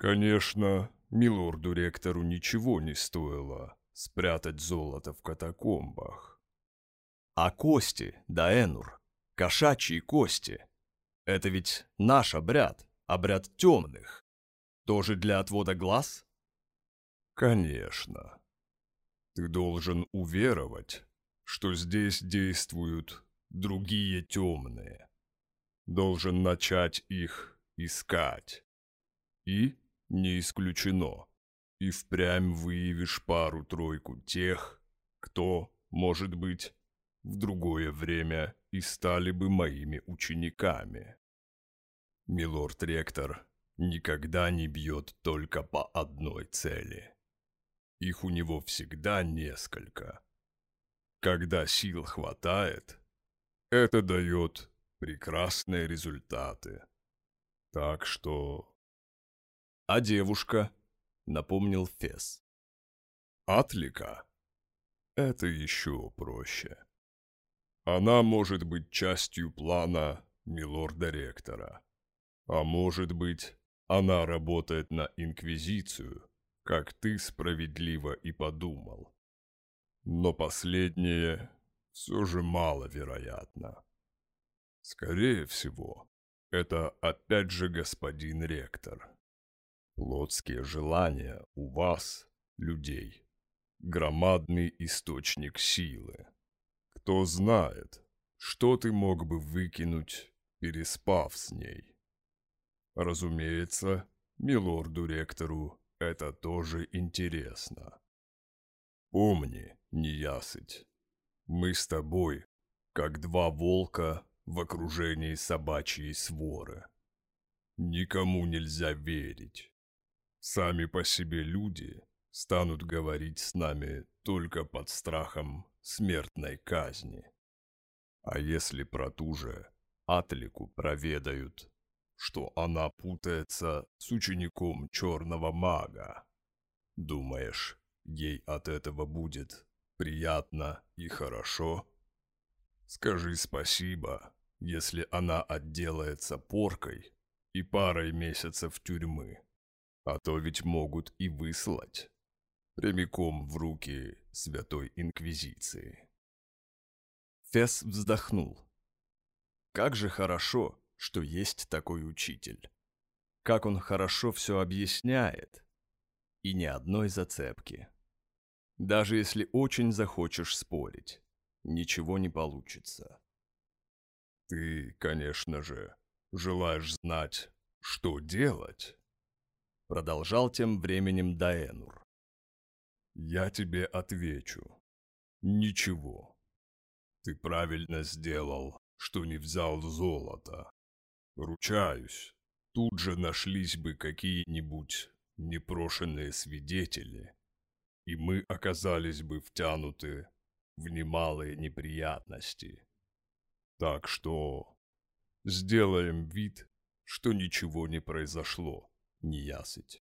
Конечно, милорду-ректору ничего не стоило спрятать золото в катакомбах. А кости, Даэнур, кошачьи кости, это ведь наш обряд, обряд темных. Тоже для отвода глаз? Конечно. Ты должен уверовать, что здесь действуют другие темные. Должен начать их искать. И не исключено. И впрямь выявишь пару-тройку тех, кто, может быть, в другое время и стали бы моими учениками. Милорд-ректор никогда не бьет только по одной цели. Их у него всегда несколько. Когда сил хватает, это дает прекрасные результаты. Так что «А девушка?» — напомнил Фес. «Атлика? Это еще проще. Она может быть частью плана милорда-ректора. А может быть, она работает на Инквизицию, как ты справедливо и подумал. Но последнее все же маловероятно. Скорее всего, это опять же господин ректор. Плотские желания у вас, людей, громадный источник силы. Кто знает, что ты мог бы выкинуть, переспав с ней? Разумеется, милорду-ректору это тоже интересно. Помни, неясыть, мы с тобой, как два волка в окружении собачьей своры. Никому нельзя верить. Сами по себе люди станут говорить с нами только под страхом смертной казни. А если про ту же Атлику проведают, что она путается с учеником черного мага, думаешь, ей от этого будет приятно и хорошо? Скажи спасибо, если она отделается поркой и парой месяцев тюрьмы, а то ведь могут и выслать прямиком в руки Святой Инквизиции. Фес вздохнул. Как же хорошо, что есть такой учитель. Как он хорошо все объясняет. И ни одной зацепки. Даже если очень захочешь спорить, ничего не получится. Ты, конечно же, желаешь знать, что делать? Продолжал тем временем Даэнур. Я тебе отвечу. Ничего. Ты правильно сделал, что не взял золото. Ручаюсь, тут же нашлись бы какие-нибудь непрошенные свидетели, и мы оказались бы втянуты в немалые неприятности. Так что сделаем вид, что ничего не произошло, неясыть.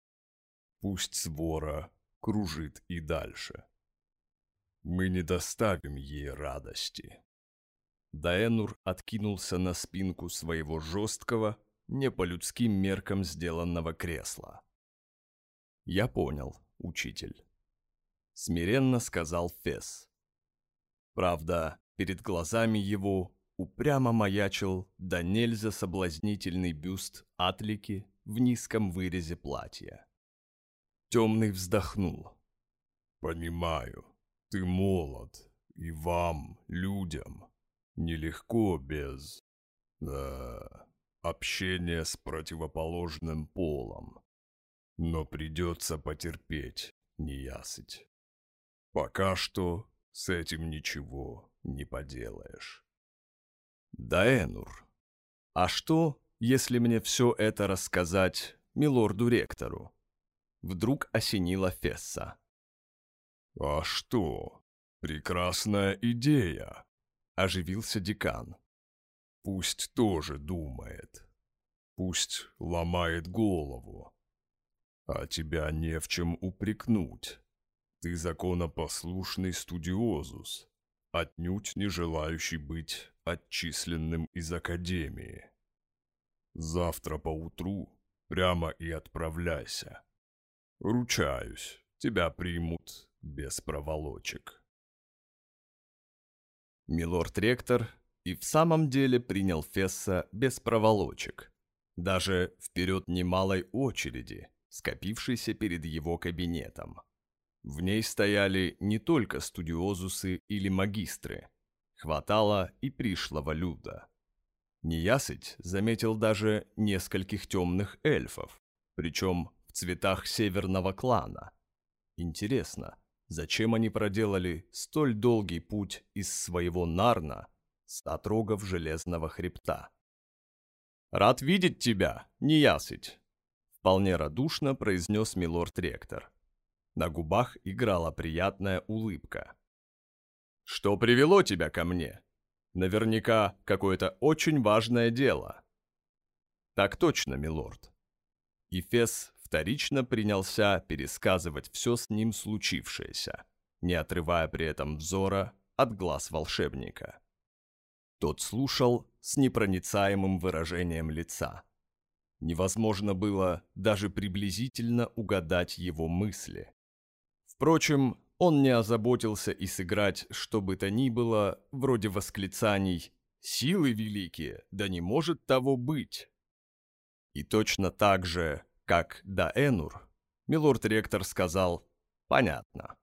Пусть свора кружит и дальше. Мы не доставим ей радости. Даэнур откинулся на спинку своего жесткого, не по людским меркам сделанного кресла. «Я понял, учитель», — смиренно сказал Фес. Правда, перед глазами его упрямо маячил да нельзя соблазнительный бюст Атлики в низком вырезе платья. Темный вздохнул. «Понимаю, ты молод, и вам, людям, нелегко без... Да, общения с противоположным полом. Но придется потерпеть, неясыть. Пока что с этим ничего не поделаешь». «Даэнур, а что, если мне все это рассказать милорду-ректору?» Вдруг осенила Фесса. «А что? Прекрасная идея!» – оживился декан. «Пусть тоже думает. Пусть ломает голову. А тебя не в чем упрекнуть. Ты законопослушный студиозус, отнюдь не желающий быть отчисленным из академии. Завтра поутру прямо и отправляйся. Ручаюсь, тебя примут без проволочек. Милорд-ректор и в самом деле принял Фесса без проволочек. Даже вперед немалой очереди, скопившейся перед его кабинетом. В ней стояли не только студиозусы или магистры. Хватало и пришлого люда. Неясыть заметил даже нескольких темных эльфов, причем в цветах северного клана. Интересно, зачем они проделали столь долгий путь из своего Нарна с отрогов Железного Хребта? «Рад видеть тебя, неясыть!» Вполне радушно произнес милорд-ректор. На губах играла приятная улыбка. «Что привело тебя ко мне? Наверняка какое-то очень важное дело». «Так точно, милорд». И Фес вторично принялся пересказывать все с ним случившееся, не отрывая при этом взора от глаз волшебника. Тот слушал с непроницаемым выражением лица. Невозможно было даже приблизительно угадать его мысли. Впрочем, он не озаботился и сыграть что бы то ни было, вроде восклицаний «Силы великие, да не может того быть!» И точно так же, как Даэнур, милорд-ректор сказал «понятно».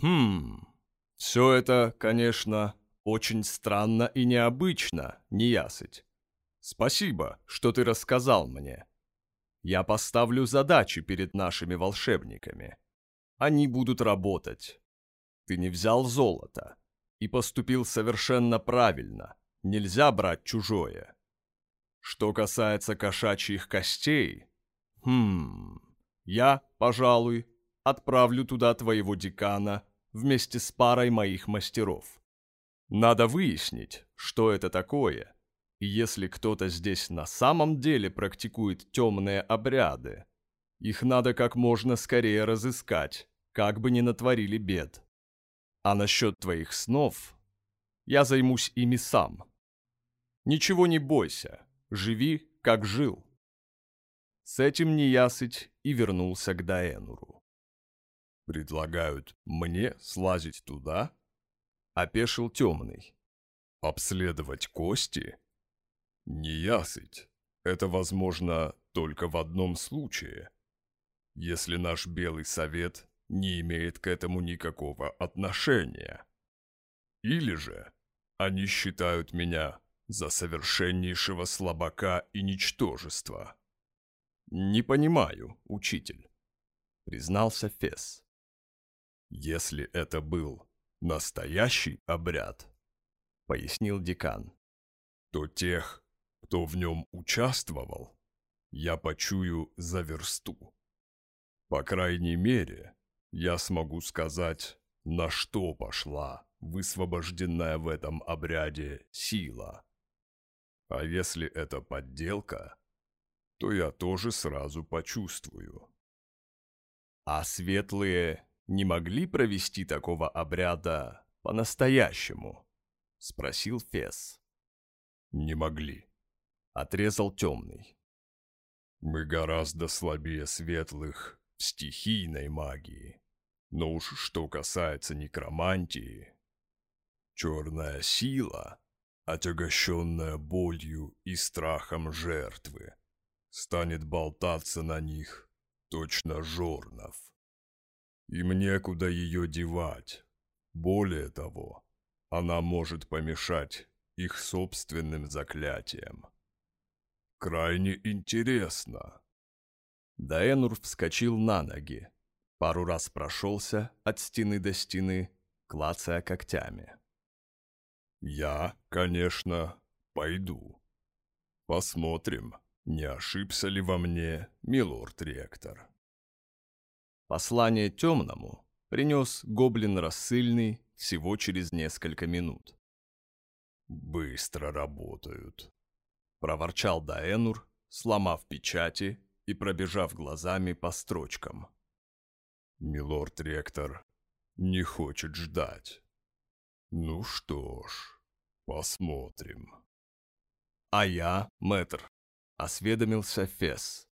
«Хм, все это, конечно, очень странно и необычно, неясыть. Спасибо, что ты рассказал мне. Я поставлю задачи перед нашими волшебниками. Они будут работать. Ты не взял золото и поступил совершенно правильно. Нельзя брать чужое. Что касается кошачьих костей, хм, я, пожалуй, отправлю туда твоего декана вместе с парой моих мастеров. Надо выяснить, что это такое, и если кто-то здесь на самом деле практикует темные обряды, их надо как можно скорее разыскать, как бы ни натворили бед. А насчет твоих снов, я займусь ими сам. Ничего не бойся, живи, как жил. С этим неясыть и вернулся к Даэнуру. «Предлагают мне слазить туда?» — опешил темный. «Обследовать кости?» «Неясыть. Это возможно только в одном случае. Если наш Белый Совет не имеет к этому никакого отношения. Или же они считают меня за совершеннейшего слабака и ничтожества». «Не понимаю, учитель», — признался Фес. «Если это был настоящий обряд», — пояснил декан, «то тех, кто в нем участвовал, я почую за версту. По крайней мере, я смогу сказать, на что пошла высвобожденная в этом обряде сила. А если это подделка, то я тоже сразу почувствую. А светлые не могли провести такого обряда по-настоящему? Спросил Фес. Не могли. Отрезал темный. Мы гораздо слабее светлых в стихийной магии. Но уж что касается некромантии, черная сила, отягощенная болью и страхом жертвы, станет болтаться на них точно жорнов. Им некуда ее девать. Более того, она может помешать их собственным заклятиям. Крайне интересно. Даэнур вскочил на ноги, пару раз прошелся от стены до стены, клацая когтями. «Я, конечно, пойду. Посмотрим, не ошибся ли во мне милорд-ректор?» Послание темному принес гоблин рассыльный всего через несколько минут. «Быстро работают», — проворчал Даэнур, сломав печати и пробежав глазами по строчкам. «Милорд-ректор не хочет ждать. Ну что ж, посмотрим». «А я, мэтр», — осведомился Фес.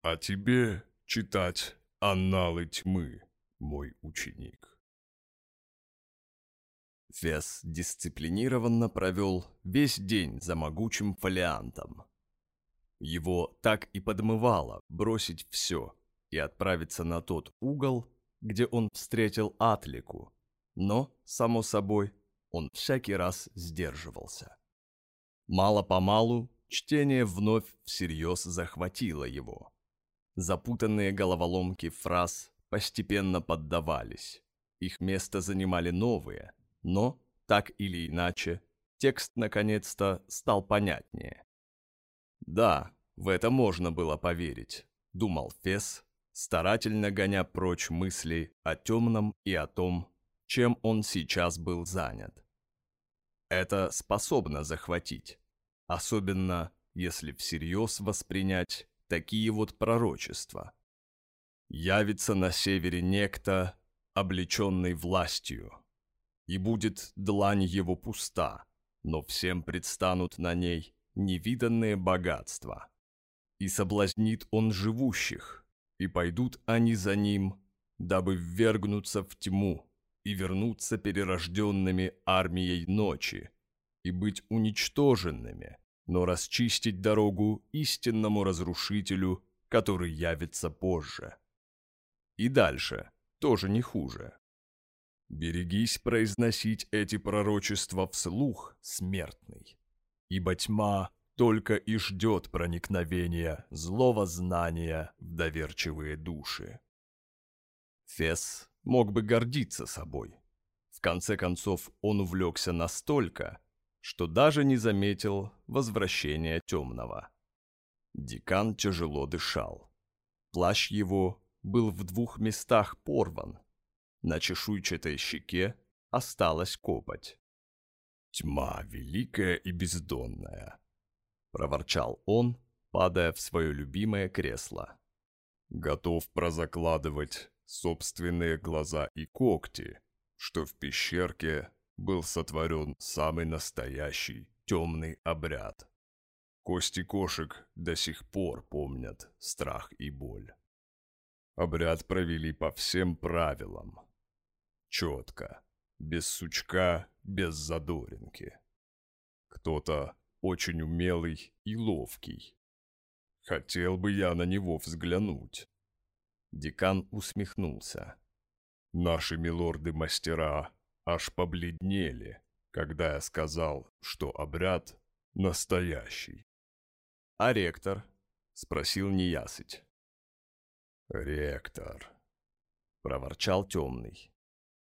«А тебе читать Анналы тьмы, мой ученик». Фес дисциплинированно провел весь день за могучим фолиантом. Его так и подмывало бросить все и отправиться на тот угол, где он встретил Атлику, но, само собой, он всякий раз сдерживался. Мало-помалу чтение вновь всерьез захватило его. Запутанные головоломки фраз постепенно поддавались. Их место занимали новые, но, так или иначе, текст наконец-то стал понятнее. «Да, в это можно было поверить», — думал Фес, старательно гоня прочь мысли о темном и о том, чем он сейчас был занят. Это способно захватить, особенно если всерьез воспринять такие вот пророчества. Явится на севере некто, облеченный властью, и будет длань его пуста, но всем предстанут на ней невиданные богатства. И соблазнит он живущих, и пойдут они за ним, дабы ввергнуться в тьму и вернуться перерожденными армией ночи, и быть уничтоженными, но расчистить дорогу истинному разрушителю, который явится позже. И дальше тоже не хуже. Берегись произносить эти пророчества вслух, смертный, ибо тьма только и ждет проникновения злого знания в доверчивые души. Фес мог бы гордиться собой. В конце концов, он увлекся настолько, что даже не заметил возвращения темного. Декан тяжело дышал. Плащ его был в двух местах порван, на чешуйчатой щеке осталась копоть. «Тьма великая и бездонная», — проворчал он, падая в свое любимое кресло. «Готов прозакладывать собственные глаза и когти, что в пещерке был сотворен самый настоящий темный обряд. Кости кошек до сих пор помнят страх и боль. Обряд провели по всем правилам, четко, без сучка, без задоринки. Кто-то очень умелый и ловкий. Хотел бы я на него взглянуть. Декан усмехнулся. Наши милорды-мастера аж побледнели, когда я сказал, что обряд настоящий. «А ректор?» — спросил неясыть. «Ректор», — проворчал темный.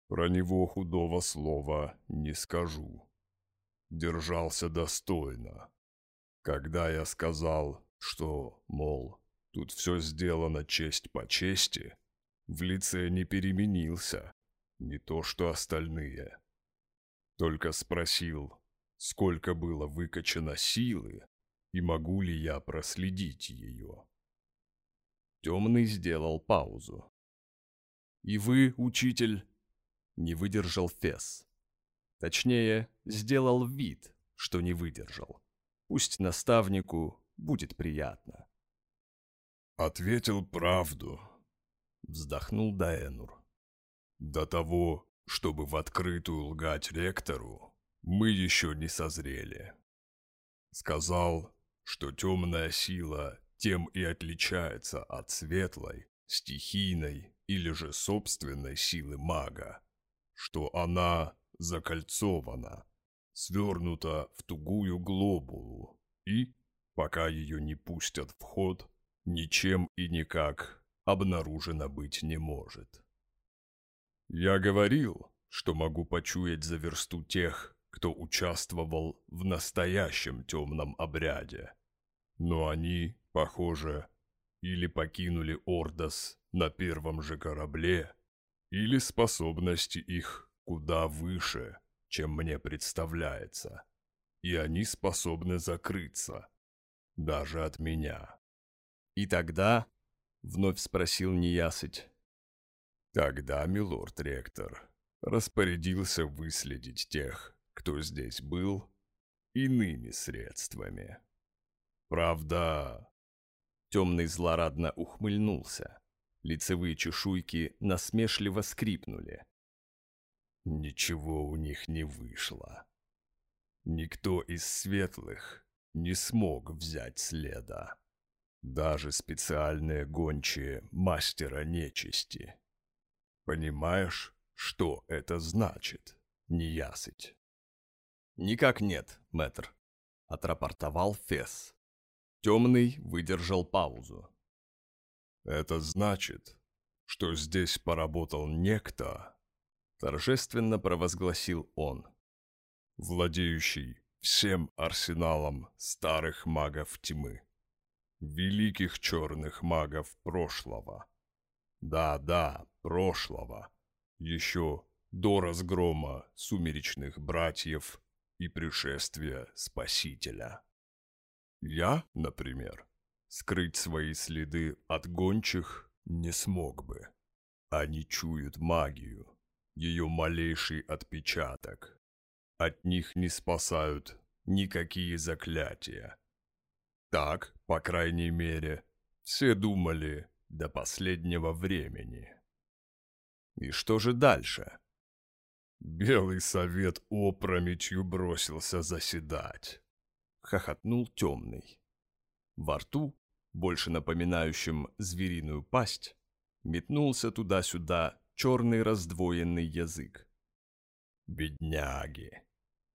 Про него худого слова не скажу. Держался достойно. Когда я сказал, что, мол, тут все сделано честь по чести, в лице не переменился, не то что остальные. Только спросил, сколько было выкачано силы и могу ли я проследить ее. Темный сделал паузу. «И вы, учитель, не выдержал Фес. Точнее, сделал вид, что не выдержал. Пусть наставнику будет приятно. «Ответил правду», — вздохнул Даэнур. «До того, чтобы в открытую лгать ректору, мы еще не созрели. Сказал, что темная сила тем и отличается от светлой, стихийной или же собственной силы мага, что она закольцована, свернута в тугую глобулу и, пока ее не пустят в ход, ничем и никак обнаружена быть не может. Я говорил, что могу почуять за версту тех, кто участвовал в настоящем темном обряде. Но они, похоже, или покинули Ордос на первом же корабле, или способности их куда выше, чем мне представляется. И они способны закрыться. Даже от меня. И тогда, вновь спросил неясыть, Тогда милорд-ректор распорядился выследить тех, кто здесь был, иными средствами. Правда... Темный злорадно ухмыльнулся. Лицевые чешуйки насмешливо скрипнули. Ничего у них не вышло. Никто из светлых не смог взять следа. Даже специальные гончие мастера нечисти. Понимаешь, что это значит, неясыть? «Никак нет, мэтр», — отрапортовал Фес. Темный выдержал паузу. Это значит, что здесь поработал некто, торжественно провозгласил он, владеющий всем арсеналом старых магов тьмы, великих черных магов прошлого. Да-да, прошлого, еще до разгрома сумеречных братьев и пришествия Спасителя. Я, например, Скрыть свои следы от гончих не смог бы. Они чуют магию, ее малейший отпечаток. От них не спасают никакие заклятия. Так, по крайней мере, все думали до последнего времени. И что же дальше? Белый совет опрометью бросился заседать. хохотнул темный. Во рту, больше напоминающим звериную пасть, метнулся туда-сюда черный раздвоенный язык. Бедняги.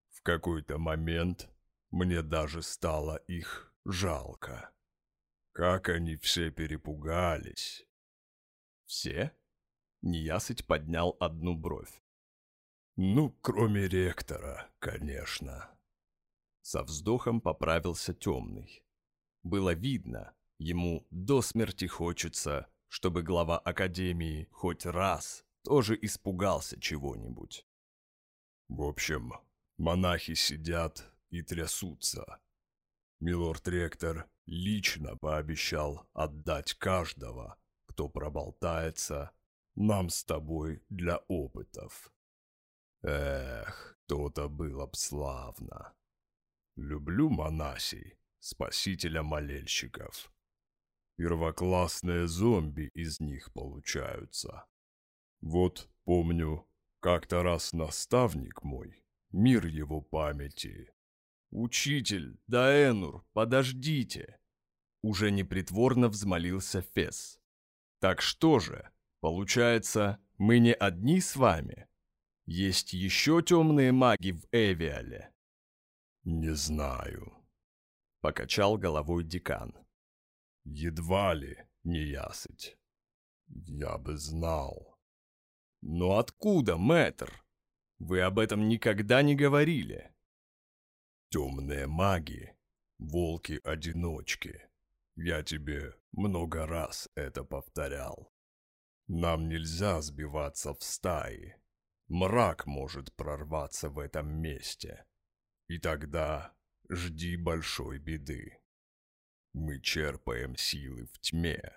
В какой-то момент мне даже стало их жалко. Как они все перепугались. Все? Неясыть поднял одну бровь. Ну, кроме ректора, конечно. Со вздохом поправился темный. Было видно, ему до смерти хочется, чтобы глава Академии хоть раз тоже испугался чего-нибудь. В общем, монахи сидят и трясутся. Милорд-ректор лично пообещал отдать каждого, кто проболтается, нам с тобой для опытов. Эх, то-то было б славно. Люблю монасей, спасителя молельщиков. Первоклассные зомби из них получаются. Вот помню, как-то раз наставник мой, мир его памяти. «Учитель, Даэнур, подождите!» Уже непритворно взмолился Фес. «Так что же, получается, мы не одни с вами? Есть еще темные маги в Эвиале?» «Не знаю», — покачал головой декан. «Едва ли не ясыть. Я бы знал». «Но откуда, мэтр? Вы об этом никогда не говорили». «Темные маги, волки-одиночки. Я тебе много раз это повторял. Нам нельзя сбиваться в стаи. Мрак может прорваться в этом месте. И тогда жди большой беды. Мы черпаем силы в тьме,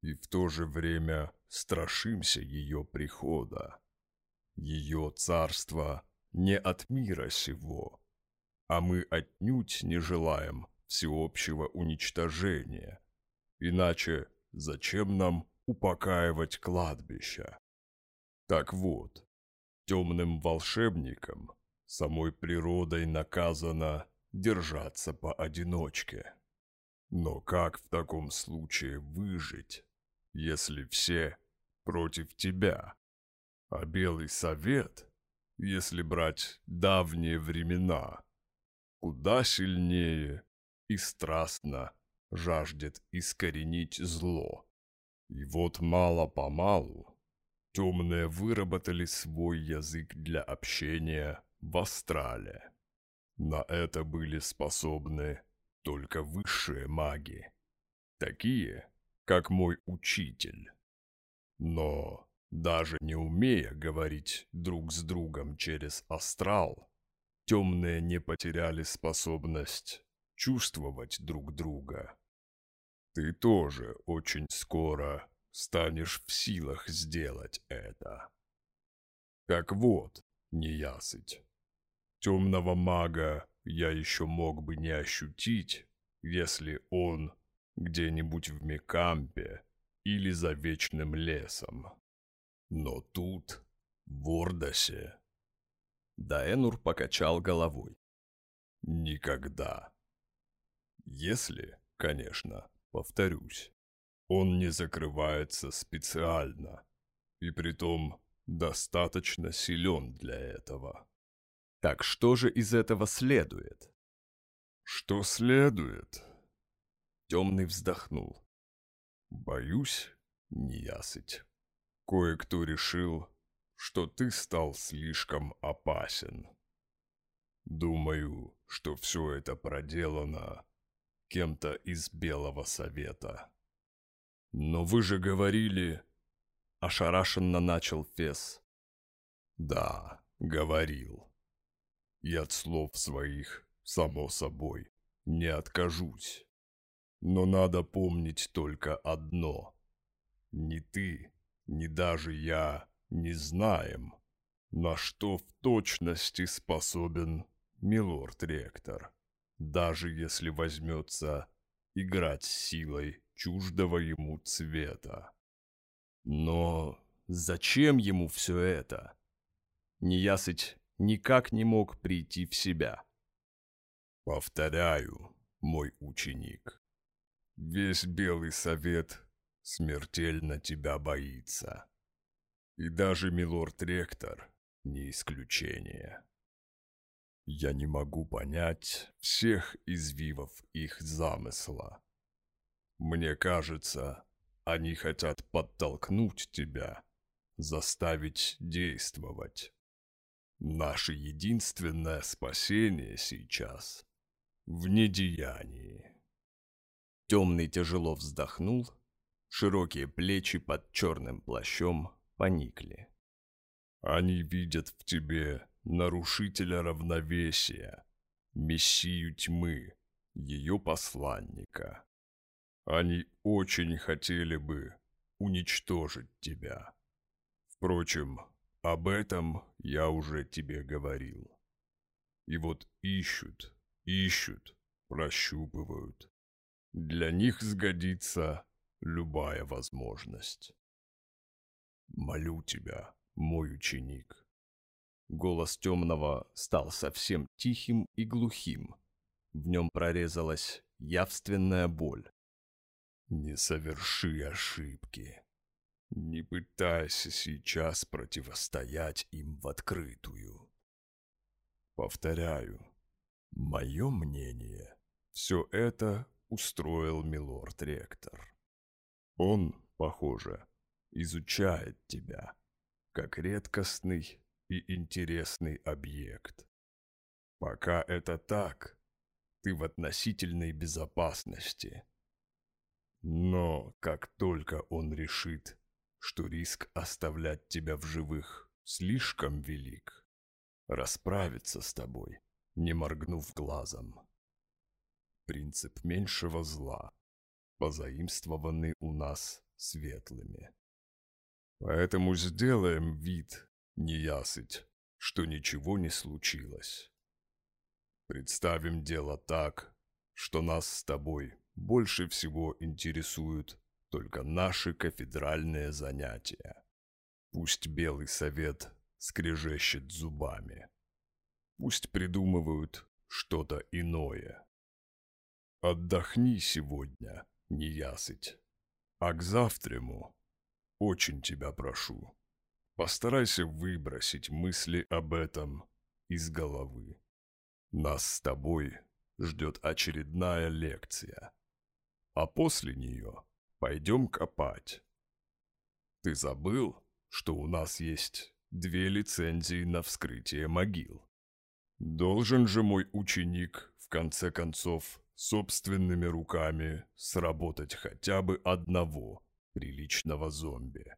и в то же время страшимся ее прихода. Ее царство не от мира сего, а мы отнюдь не желаем всеобщего уничтожения. Иначе зачем нам упокаивать кладбища? Так вот, темным волшебникам самой природой наказано держаться поодиночке. Но как в таком случае выжить, если все против тебя? А Белый Совет, если брать давние времена, куда сильнее и страстно жаждет искоренить зло. И вот мало-помалу темные выработали свой язык для общения в Астрале. На это были способны только высшие маги, такие, как мой учитель. Но даже не умея говорить друг с другом через астрал, темные не потеряли способность чувствовать друг друга. Ты тоже очень скоро станешь в силах сделать это. Так вот, неясыть. Темного мага я еще мог бы не ощутить, если он где-нибудь в Мекампе или за вечным лесом. Но тут, в Ордосе... Даэнур покачал головой. Никогда. Если, конечно, повторюсь, он не закрывается специально, и притом достаточно силен для этого. Так что же из этого следует? Что следует? Темный вздохнул. Боюсь, неясыть. Кое-кто решил, что ты стал слишком опасен. Думаю, что все это проделано кем-то из Белого Совета. Но вы же говорили... Ошарашенно начал Фес. Да, говорил и от слов своих, само собой, не откажусь. Но надо помнить только одно. Ни ты, ни даже я не знаем, на что в точности способен милорд-ректор, даже если возьмется играть силой чуждого ему цвета. Но зачем ему все это? Неясыть никак не мог прийти в себя. Повторяю, мой ученик, весь Белый Совет смертельно тебя боится. И даже милорд-ректор не исключение. Я не могу понять всех извивов их замысла. Мне кажется, они хотят подтолкнуть тебя, заставить действовать. Наше единственное спасение сейчас в недеянии. Темный тяжело вздохнул, широкие плечи под черным плащом поникли. Они видят в тебе нарушителя равновесия, мессию тьмы, ее посланника. Они очень хотели бы уничтожить тебя. Впрочем, об этом я уже тебе говорил. И вот ищут, ищут, прощупывают. Для них сгодится любая возможность. Молю тебя, мой ученик. Голос темного стал совсем тихим и глухим. В нем прорезалась явственная боль. Не соверши ошибки. Не пытайся сейчас противостоять им в открытую. Повторяю, мое мнение, все это устроил милорд-ректор. Он, похоже, изучает тебя, как редкостный и интересный объект. Пока это так, ты в относительной безопасности. Но как только он решит, что риск оставлять тебя в живых слишком велик, расправиться с тобой, не моргнув глазом. Принцип меньшего зла, позаимствованный у нас светлыми. Поэтому сделаем вид, неясыть, что ничего не случилось. Представим дело так, что нас с тобой больше всего интересуют только наши кафедральные занятия. Пусть Белый Совет скрежещет зубами. Пусть придумывают что-то иное. Отдохни сегодня, неясыть. А к завтраму очень тебя прошу. Постарайся выбросить мысли об этом из головы. Нас с тобой ждет очередная лекция. А после нее пойдем копать. Ты забыл, что у нас есть две лицензии на вскрытие могил? Должен же мой ученик, в конце концов, собственными руками сработать хотя бы одного приличного зомби.